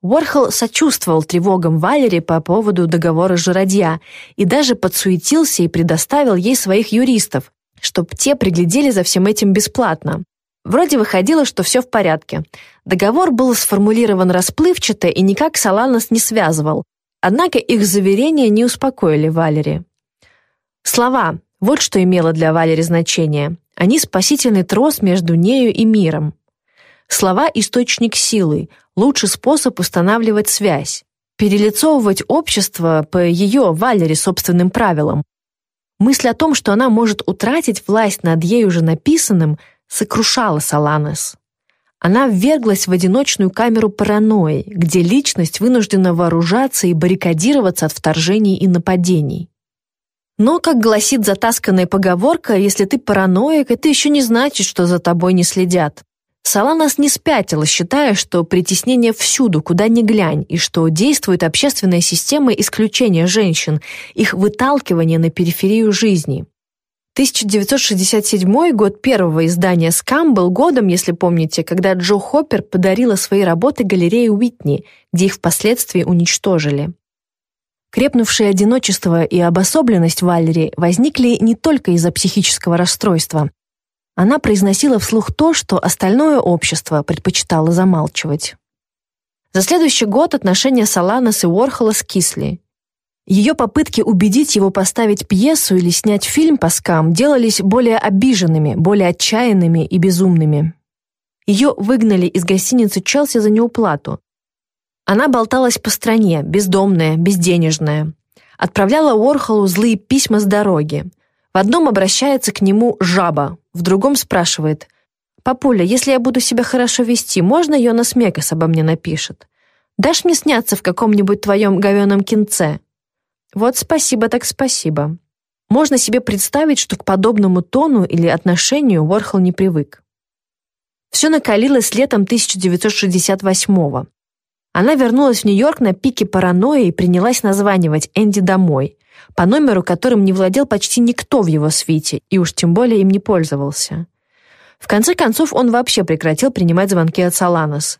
Уорхол сочувствовал тревогам Валери по поводу договора Жиродья и даже подсуетился и предоставил ей своих юристов, чтоб те приглядели за всем этим бесплатно. Вроде выходило, что все в порядке. Договор был сформулирован расплывчато и никак Саланос не связывал, однако их заверения не успокоили Валери. Слова — вот что имело для Валери значение. Они спасительный трос между нею и миром. Слова — источник силы, лучший способ устанавливать связь, перелицовывать общество по ее, Валере, собственным правилам. Мысль о том, что она может утратить власть над ею уже написанным, сокрушала Саланес. Она вверглась в одиночную камеру паранойи, где личность вынуждена вооружаться и баррикадироваться от вторжений и нападений. Но, как гласит затасканная поговорка, если ты параноик, это еще не значит, что за тобой не следят. Саланас не спятила, считая, что притеснение всюду, куда ни глянь, и что действует общественная система исключения женщин, их выталкивания на периферию жизни. 1967 год первого издания «Скам» был годом, если помните, когда Джо Хоппер подарила свои работы галерее Уитни, где их впоследствии уничтожили. Крепнувшее одиночество и обособленность Валери возникли не только из-за психического расстройства. Она произносила вслух то, что остальное общество предпочитало замалчивать. За следующий год отношения Саланос и Уорхола скисли. Ее попытки убедить его поставить пьесу или снять фильм по скам делались более обиженными, более отчаянными и безумными. Ее выгнали из гостиницы Челси за неуплату. Она болталась по стране, бездомная, безденежная. Отправляла Уорхолу злые письма с дороги. В одном обращается к нему жаба, в другом спрашивает. «Папуля, если я буду себя хорошо вести, можно Йонас Мекас обо мне напишет? Дашь мне сняться в каком-нибудь твоем говеном кинце?» Вот спасибо так спасибо. Можно себе представить, что к подобному тону или отношению Уорхол не привык. Все накалилось летом 1968-го. Она вернулась в Нью-Йорк на пике паранойи и принялась названивать Энди домой, по номеру, которым не владел почти никто в его свите, и уж тем более им не пользовался. В конце концов, он вообще прекратил принимать звонки от Саланос.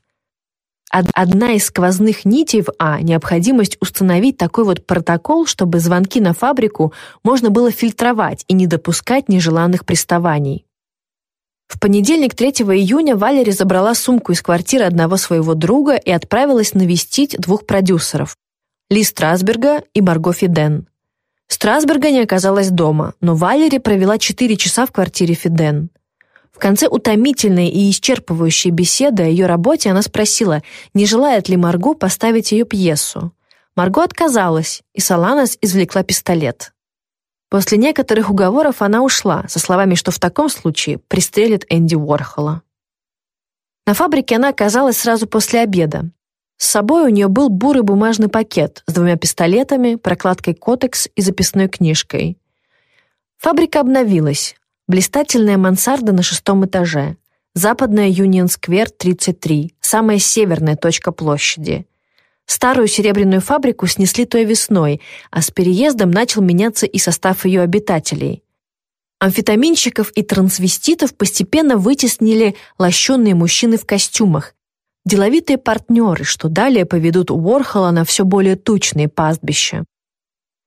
Одна из сквозных нитей в А – необходимость установить такой вот протокол, чтобы звонки на фабрику можно было фильтровать и не допускать нежеланных приставаний. В понедельник 3 июня Валери забрала сумку из квартиры одного своего друга и отправилась навестить двух продюсеров – Ли Страсберга и Марго Фиден. Страсберга не оказалась дома, но Валери провела 4 часа в квартире Фиден. В конце утомительной и исчерпывающей беседы о ее работе она спросила, не желает ли Марго поставить ее пьесу. Марго отказалась, и Саланас извлекла пистолет. После некоторых уговоров она ушла, со словами, что в таком случае пристрелит Энди Уорхола. На фабрике она оказалась сразу после обеда. С собой у нее был бурый бумажный пакет с двумя пистолетами, прокладкой «Котекс» и записной книжкой. Фабрика обновилась, Блистательная мансарда на шестом этаже. Западная Юнион-сквер, 33, самая северная точка площади. Старую серебряную фабрику снесли той весной, а с переездом начал меняться и состав ее обитателей. Амфетаминщиков и трансвеститов постепенно вытеснили лощеные мужчины в костюмах, деловитые партнеры, что далее поведут Уорхола на все более тучные пастбища.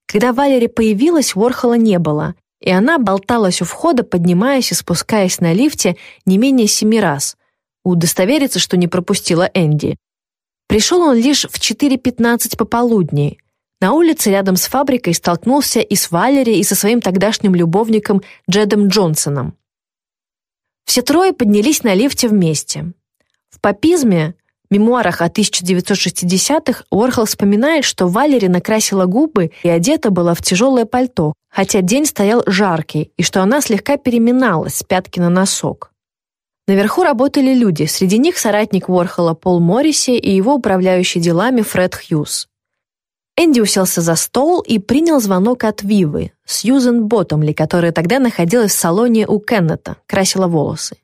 Когда Валери появилась, Уорхола не было, и она болталась у входа, поднимаясь и спускаясь на лифте не менее семи раз, удостовериться, что не пропустила Энди. Пришел он лишь в 4.15 пополудни. На улице рядом с фабрикой столкнулся и с Валери, и со своим тогдашним любовником Джедом Джонсоном. Все трое поднялись на лифте вместе. Папизме мемуарах о 1960-х Уорхол вспоминает, что Валери накрасила губы и одета была в тяжелое пальто, хотя день стоял жаркий, и что она слегка переминалась с пятки на носок. Наверху работали люди, среди них соратник Уорхола Пол Морриси и его управляющий делами Фред Хьюз. Энди уселся за стол и принял звонок от Вивы, Сьюзен Боттомли, которая тогда находилась в салоне у Кеннета, красила волосы.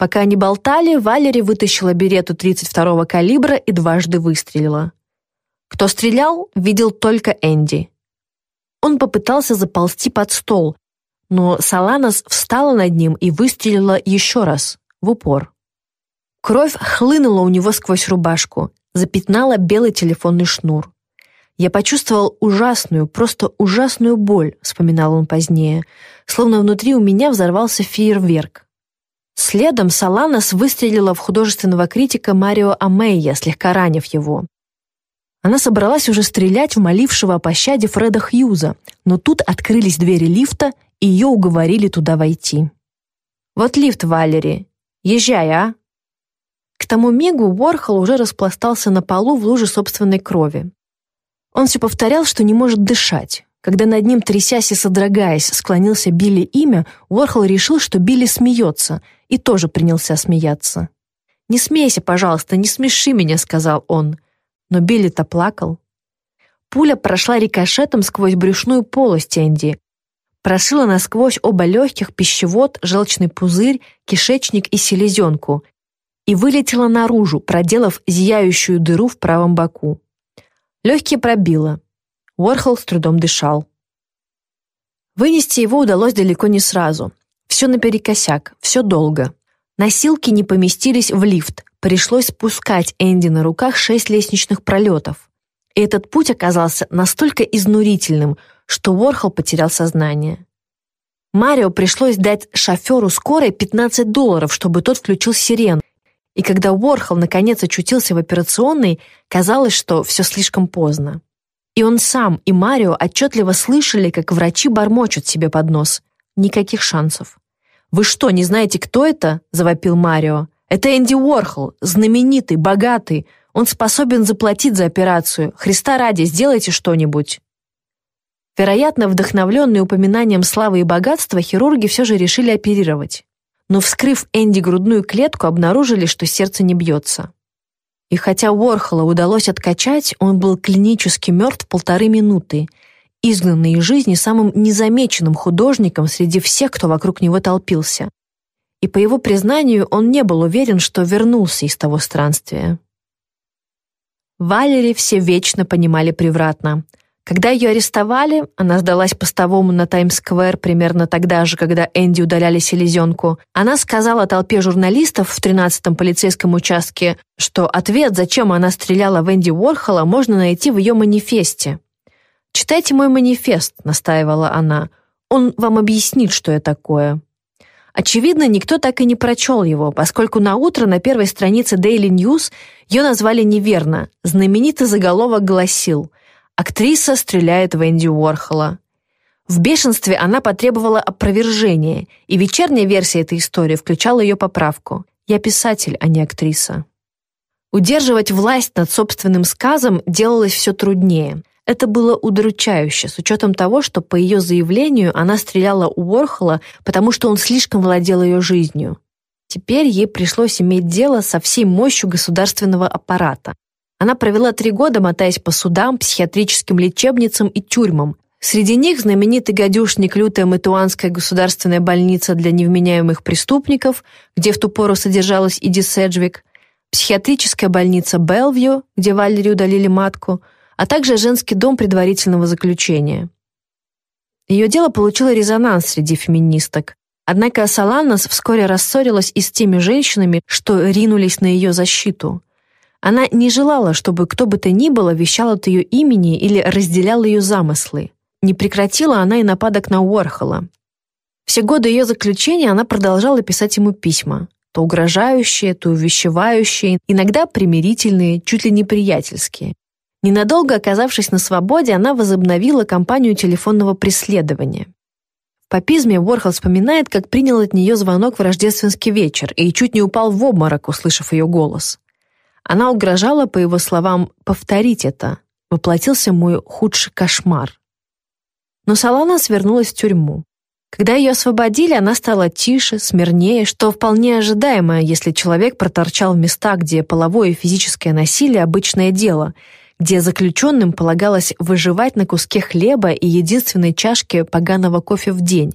Пока они болтали, Валери вытащила берету 32-го калибра и дважды выстрелила. Кто стрелял, видел только Энди. Он попытался заползти под стол, но Саланос встала над ним и выстрелила еще раз, в упор. Кровь хлынула у него сквозь рубашку, запятнала белый телефонный шнур. «Я почувствовал ужасную, просто ужасную боль», — вспоминал он позднее, словно внутри у меня взорвался фейерверк. Следом Саланос выстрелила в художественного критика Марио Амейя, слегка ранив его. Она собралась уже стрелять в молившего о пощаде Фреда Хьюза, но тут открылись двери лифта, и ее уговорили туда войти. «Вот лифт, Валери. Езжай, а!» К тому мигу Уорхол уже распластался на полу в луже собственной крови. Он все повторял, что не может дышать. Когда над ним, трясясь и содрогаясь, склонился Билли имя, Уорхол решил, что Билли смеется, и тоже принялся смеяться. «Не смейся, пожалуйста, не смеши меня», — сказал он. Но Билли-то плакал. Пуля прошла рикошетом сквозь брюшную полость Энди, прошила насквозь оба легких, пищевод, желчный пузырь, кишечник и селезенку и вылетела наружу, проделав зияющую дыру в правом боку. Легкие пробило. Уорхол с трудом дышал. Вынести его удалось далеко не сразу. Все наперекосяк, все долго. Носилки не поместились в лифт. Пришлось спускать Энди на руках шесть лестничных пролетов. И этот путь оказался настолько изнурительным, что Уорхол потерял сознание. Марио пришлось дать шоферу скорой 15 долларов, чтобы тот включил сирену. И когда Уорхол наконец очутился в операционной, казалось, что все слишком поздно. И он сам, и Марио отчетливо слышали, как врачи бормочут себе под нос. Никаких шансов. «Вы что, не знаете, кто это?» – завопил Марио. «Это Энди Уорхол, знаменитый, богатый. Он способен заплатить за операцию. Христа ради, сделайте что-нибудь». Вероятно, вдохновленные упоминанием славы и богатства, хирурги все же решили оперировать. Но, вскрыв Энди грудную клетку, обнаружили, что сердце не бьется. И хотя Уорхола удалось откачать, он был клинически мертв полторы минуты, изгнанный из жизни самым незамеченным художником среди всех, кто вокруг него толпился. И по его признанию, он не был уверен, что вернулся из того странствия. Валери все вечно понимали превратно. Когда ее арестовали, она сдалась постовому на Таймс-сквер примерно тогда же, когда Энди удаляли селезенку. Она сказала толпе журналистов в 13-м полицейском участке, что ответ, зачем она стреляла в Энди Уорхола, можно найти в ее манифесте. «Читайте мой манифест», — настаивала она. «Он вам объяснит, что я такое». Очевидно, никто так и не прочел его, поскольку на утро на первой странице Daily News ее назвали неверно. Знаменитый заголовок гласил «Актриса стреляет в Энди Уорхола». В бешенстве она потребовала опровержения, и вечерняя версия этой истории включала ее поправку. «Я писатель, а не актриса». Удерживать власть над собственным сказом делалось все труднее. Это было удручающе, с учетом того, что по ее заявлению она стреляла у Уорхола, потому что он слишком владел ее жизнью. Теперь ей пришлось иметь дело со всей мощью государственного аппарата. Она провела три года, мотаясь по судам, психиатрическим лечебницам и тюрьмам. Среди них знаменитый гадюшник Лютая Матуанская государственная больница для невменяемых преступников, где в ту пору содержалась Иди Седжвик, психиатрическая больница Белвью, где Валери удалили матку – а также женский дом предварительного заключения. Ее дело получило резонанс среди феминисток. Однако Саланас вскоре рассорилась и с теми женщинами, что ринулись на ее защиту. Она не желала, чтобы кто бы то ни было вещал от ее имени или разделял ее замыслы. Не прекратила она и нападок на Уорхола. Все годы ее заключения она продолжала писать ему письма, то угрожающие, то увещевающие, иногда примирительные, чуть ли не приятельские. Ненадолго оказавшись на свободе, она возобновила кампанию телефонного преследования. В папизме Уорхол вспоминает, как принял от нее звонок в рождественский вечер и чуть не упал в обморок, услышав ее голос. Она угрожала, по его словам, повторить это. Воплотился мой худший кошмар. Но Салана свернулась в тюрьму. Когда ее освободили, она стала тише, смирнее, что вполне ожидаемо, если человек проторчал в местах, где половое и физическое насилие – обычное дело – где заключенным полагалось выживать на куске хлеба и единственной чашке поганого кофе в день,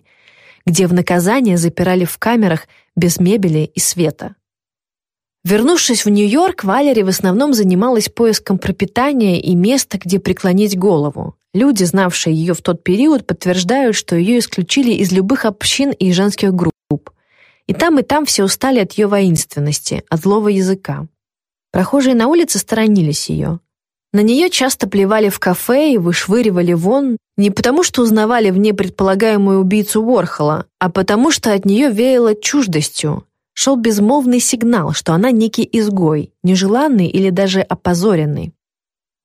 где в наказание запирали в камерах без мебели и света. Вернувшись в Нью-Йорк, Валери в основном занималась поиском пропитания и места, где преклонить голову. Люди, знавшие ее в тот период, подтверждают, что ее исключили из любых общин и женских групп. И там, и там все устали от ее воинственности, от злого языка. Прохожие на улице сторонились ее. На нее часто плевали в кафе и вышвыривали вон не потому, что узнавали в ней предполагаемую убийцу Уорхола, а потому, что от нее веяло чуждостью. Шел безмолвный сигнал, что она некий изгой, нежеланный или даже опозоренный.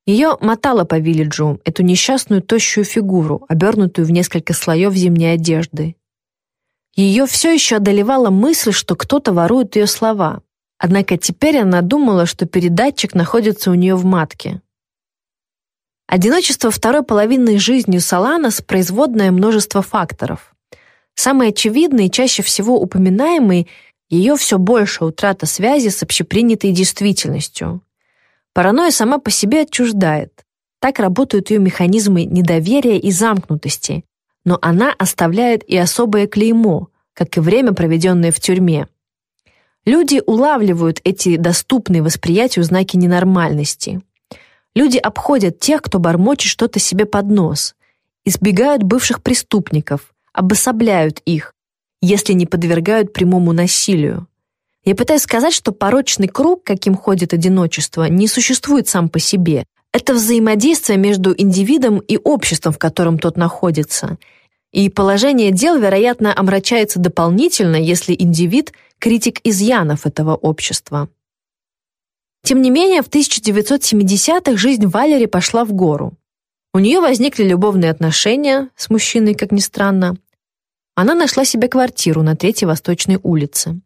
Ее мотало по виллиджу, эту несчастную тощую фигуру, обернутую в несколько слоев зимней одежды. Ее все еще одолевала мысль, что кто-то ворует ее слова. Однако теперь она думала, что передатчик находится у нее в матке. Одиночество второй половины жизни Саланас – производное множество факторов. Самый очевидный и чаще всего упоминаемый – ее все большая утрата связи с общепринятой действительностью. Паранойя сама по себе отчуждает. Так работают ее механизмы недоверия и замкнутости, но она оставляет и особое клеймо, как и время, проведенное в тюрьме. Люди улавливают эти доступные восприятию знаки ненормальности – Люди обходят тех, кто бормочет что-то себе под нос, избегают бывших преступников, обособляют их, если не подвергают прямому насилию. Я пытаюсь сказать, что порочный круг, каким ходит одиночество, не существует сам по себе. Это взаимодействие между индивидом и обществом, в котором тот находится. И положение дел, вероятно, омрачается дополнительно, если индивид – критик изъянов этого общества. Тем не менее, в 1970-х жизнь Валери пошла в гору. У нее возникли любовные отношения с мужчиной, как ни странно. Она нашла себе квартиру на Третьей Восточной улице.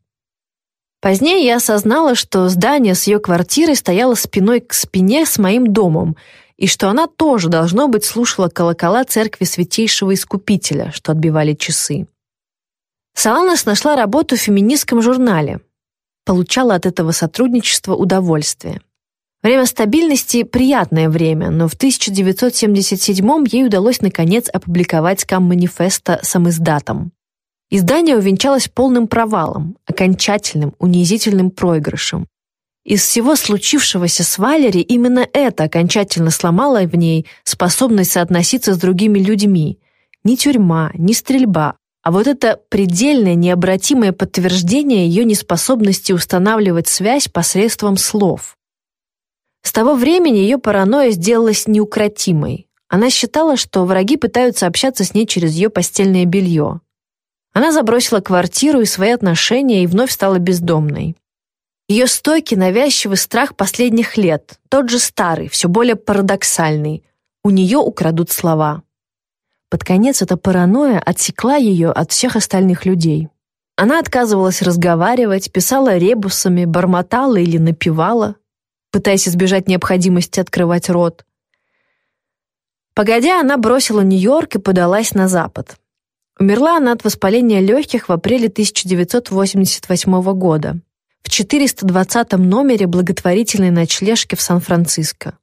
Позднее я осознала, что здание с ее квартирой стояло спиной к спине с моим домом, и что она тоже, должно быть, слушала колокола церкви Святейшего Искупителя, что отбивали часы. Саланас нашла работу в феминистском журнале, получала от этого сотрудничества удовольствие. Время стабильности – приятное время, но в 1977 ей удалось наконец опубликовать скам-манифеста самиздатом. Издание увенчалось полным провалом, окончательным, унизительным проигрышем. Из всего случившегося с Валери именно это окончательно сломало в ней способность соотноситься с другими людьми. Ни тюрьма, ни стрельба, а вот это предельное необратимое подтверждение ее неспособности устанавливать связь посредством слов. С того времени ее паранойя сделалась неукротимой. Она считала, что враги пытаются общаться с ней через ее постельное белье. Она забросила квартиру и свои отношения и вновь стала бездомной. Ее стойкий, навязчивый страх последних лет, тот же старый, все более парадоксальный. У нее украдут слова. Под конец эта паранойя отсекла ее от всех остальных людей. Она отказывалась разговаривать, писала ребусами, бормотала или напевала, пытаясь избежать необходимости открывать рот. Погодя, она бросила Нью-Йорк и подалась на запад. Умерла она от воспаления легких в апреле 1988 года в 420 номере благотворительной ночлежки в Сан-Франциско.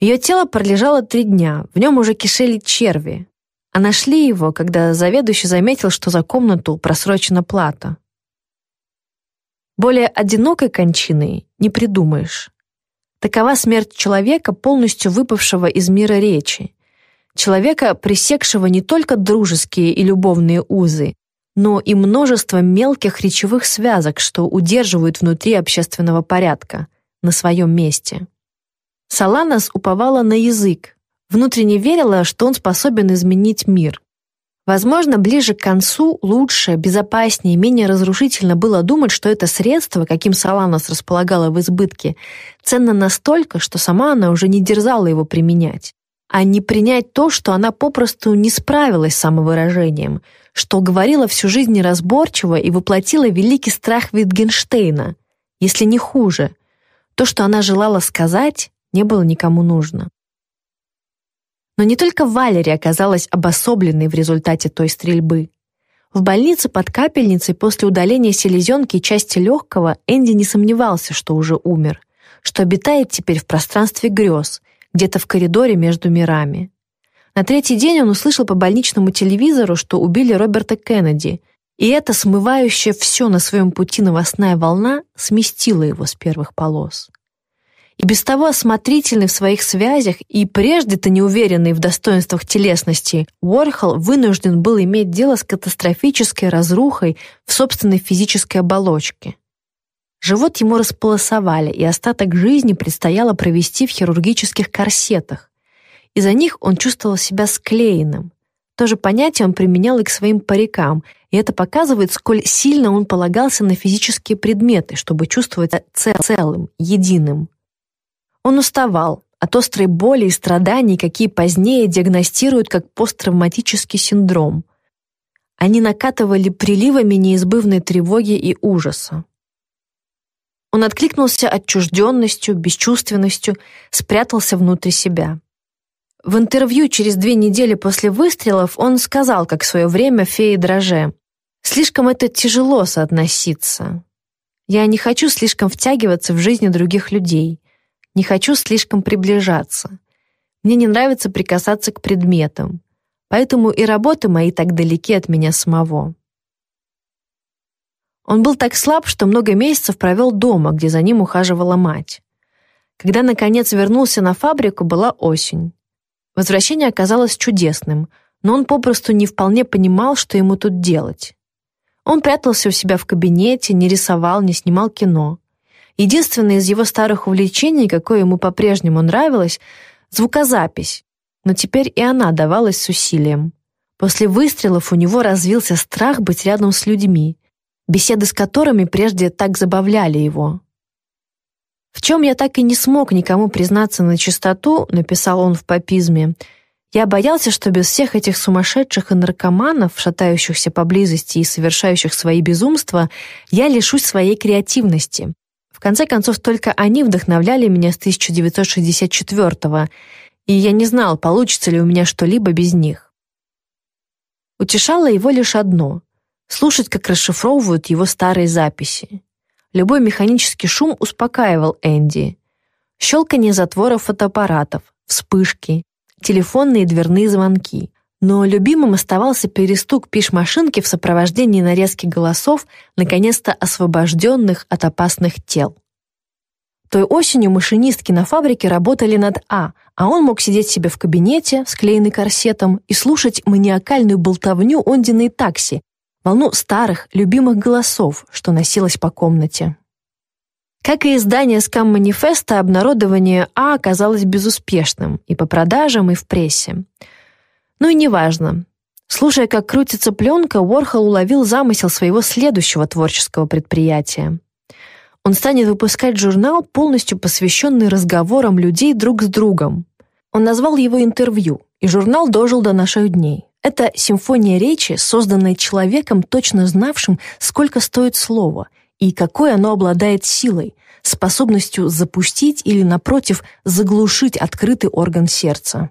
Ее тело пролежало три дня, в нем уже кишели черви, а нашли его, когда заведующий заметил, что за комнату просрочена плата. Более одинокой кончины не придумаешь. Такова смерть человека, полностью выпавшего из мира речи. Человека, пресекшего не только дружеские и любовные узы, но и множество мелких речевых связок, что удерживают внутри общественного порядка, на своем месте. Саланас уповала на язык, внутренне верила, что он способен изменить мир. Возможно, ближе к концу лучше, безопаснее, менее разрушительно было думать, что это средство, каким Саланас располагала в избытке, ценно настолько, что сама она уже не дерзала его применять, а не принять то, что она попросту не справилась с самовыражением, что говорила всю жизнь неразборчиво и воплотила великий страх Витгенштейна, если не хуже. То, что она желала сказать, не было никому нужно. Но не только Валерия оказалась обособленной в результате той стрельбы. В больнице под капельницей после удаления селезенки и части легкого Энди не сомневался, что уже умер, что обитает теперь в пространстве грез, где-то в коридоре между мирами. На третий день он услышал по больничному телевизору, что убили Роберта Кеннеди, и эта смывающая все на своем пути новостная волна сместила его с первых полос и без того осмотрительный в своих связях и прежде-то неуверенный в достоинствах телесности, Уорхол вынужден был иметь дело с катастрофической разрухой в собственной физической оболочке. Живот ему располосовали, и остаток жизни предстояло провести в хирургических корсетах. Из-за них он чувствовал себя склеенным. То же понятие он применял и к своим парикам, и это показывает, сколь сильно он полагался на физические предметы, чтобы чувствовать целым, единым. Он уставал от острой боли и страданий, какие позднее диагностируют как посттравматический синдром. Они накатывали приливами неизбывной тревоги и ужаса. Он откликнулся отчужденностью, бесчувственностью, спрятался внутрь себя. В интервью через две недели после выстрелов он сказал, как в свое время феи дроже, «Слишком это тяжело соотноситься. Я не хочу слишком втягиваться в жизни других людей. Не хочу слишком приближаться. Мне не нравится прикасаться к предметам, поэтому и работы мои так далеки от меня самого. Он был так слаб, что много месяцев провел дома, где за ним ухаживала мать. Когда, наконец, вернулся на фабрику, была осень. Возвращение оказалось чудесным, но он попросту не вполне понимал, что ему тут делать. Он прятался у себя в кабинете, не рисовал, не снимал кино. Единственное из его старых увлечений, какое ему по-прежнему нравилось, звукозапись. Но теперь и она давалась с усилием. После выстрелов у него развился страх быть рядом с людьми, беседы с которыми прежде так забавляли его. «В чем я так и не смог никому признаться на чистоту», написал он в папизме, «я боялся, что без всех этих сумасшедших и наркоманов, шатающихся поблизости и совершающих свои безумства, я лишусь своей креативности, в конце концов, только они вдохновляли меня с 1964-го, и я не знал, получится ли у меня что-либо без них. Утешало его лишь одно — слушать, как расшифровывают его старые записи. Любой механический шум успокаивал Энди. щелканье затворов фотоаппаратов, вспышки, телефонные и дверные звонки. Но любимым оставался перестук пиш-машинки в сопровождении нарезки голосов, наконец-то освобожденных от опасных тел. Той осенью машинистки на фабрике работали над А, а он мог сидеть себе в кабинете, склеенный корсетом, и слушать маниакальную болтовню Ондиной такси, волну старых, любимых голосов, что носилось по комнате. Как и издание скам-манифеста, обнародование А оказалось безуспешным и по продажам, и в прессе. Ну и неважно. Слушая, как крутится пленка, Уорхол уловил замысел своего следующего творческого предприятия. Он станет выпускать журнал, полностью посвященный разговорам людей друг с другом. Он назвал его «Интервью», и журнал дожил до наших дней. Это симфония речи, созданная человеком, точно знавшим, сколько стоит слово и какой оно обладает силой, способностью запустить или, напротив, заглушить открытый орган сердца.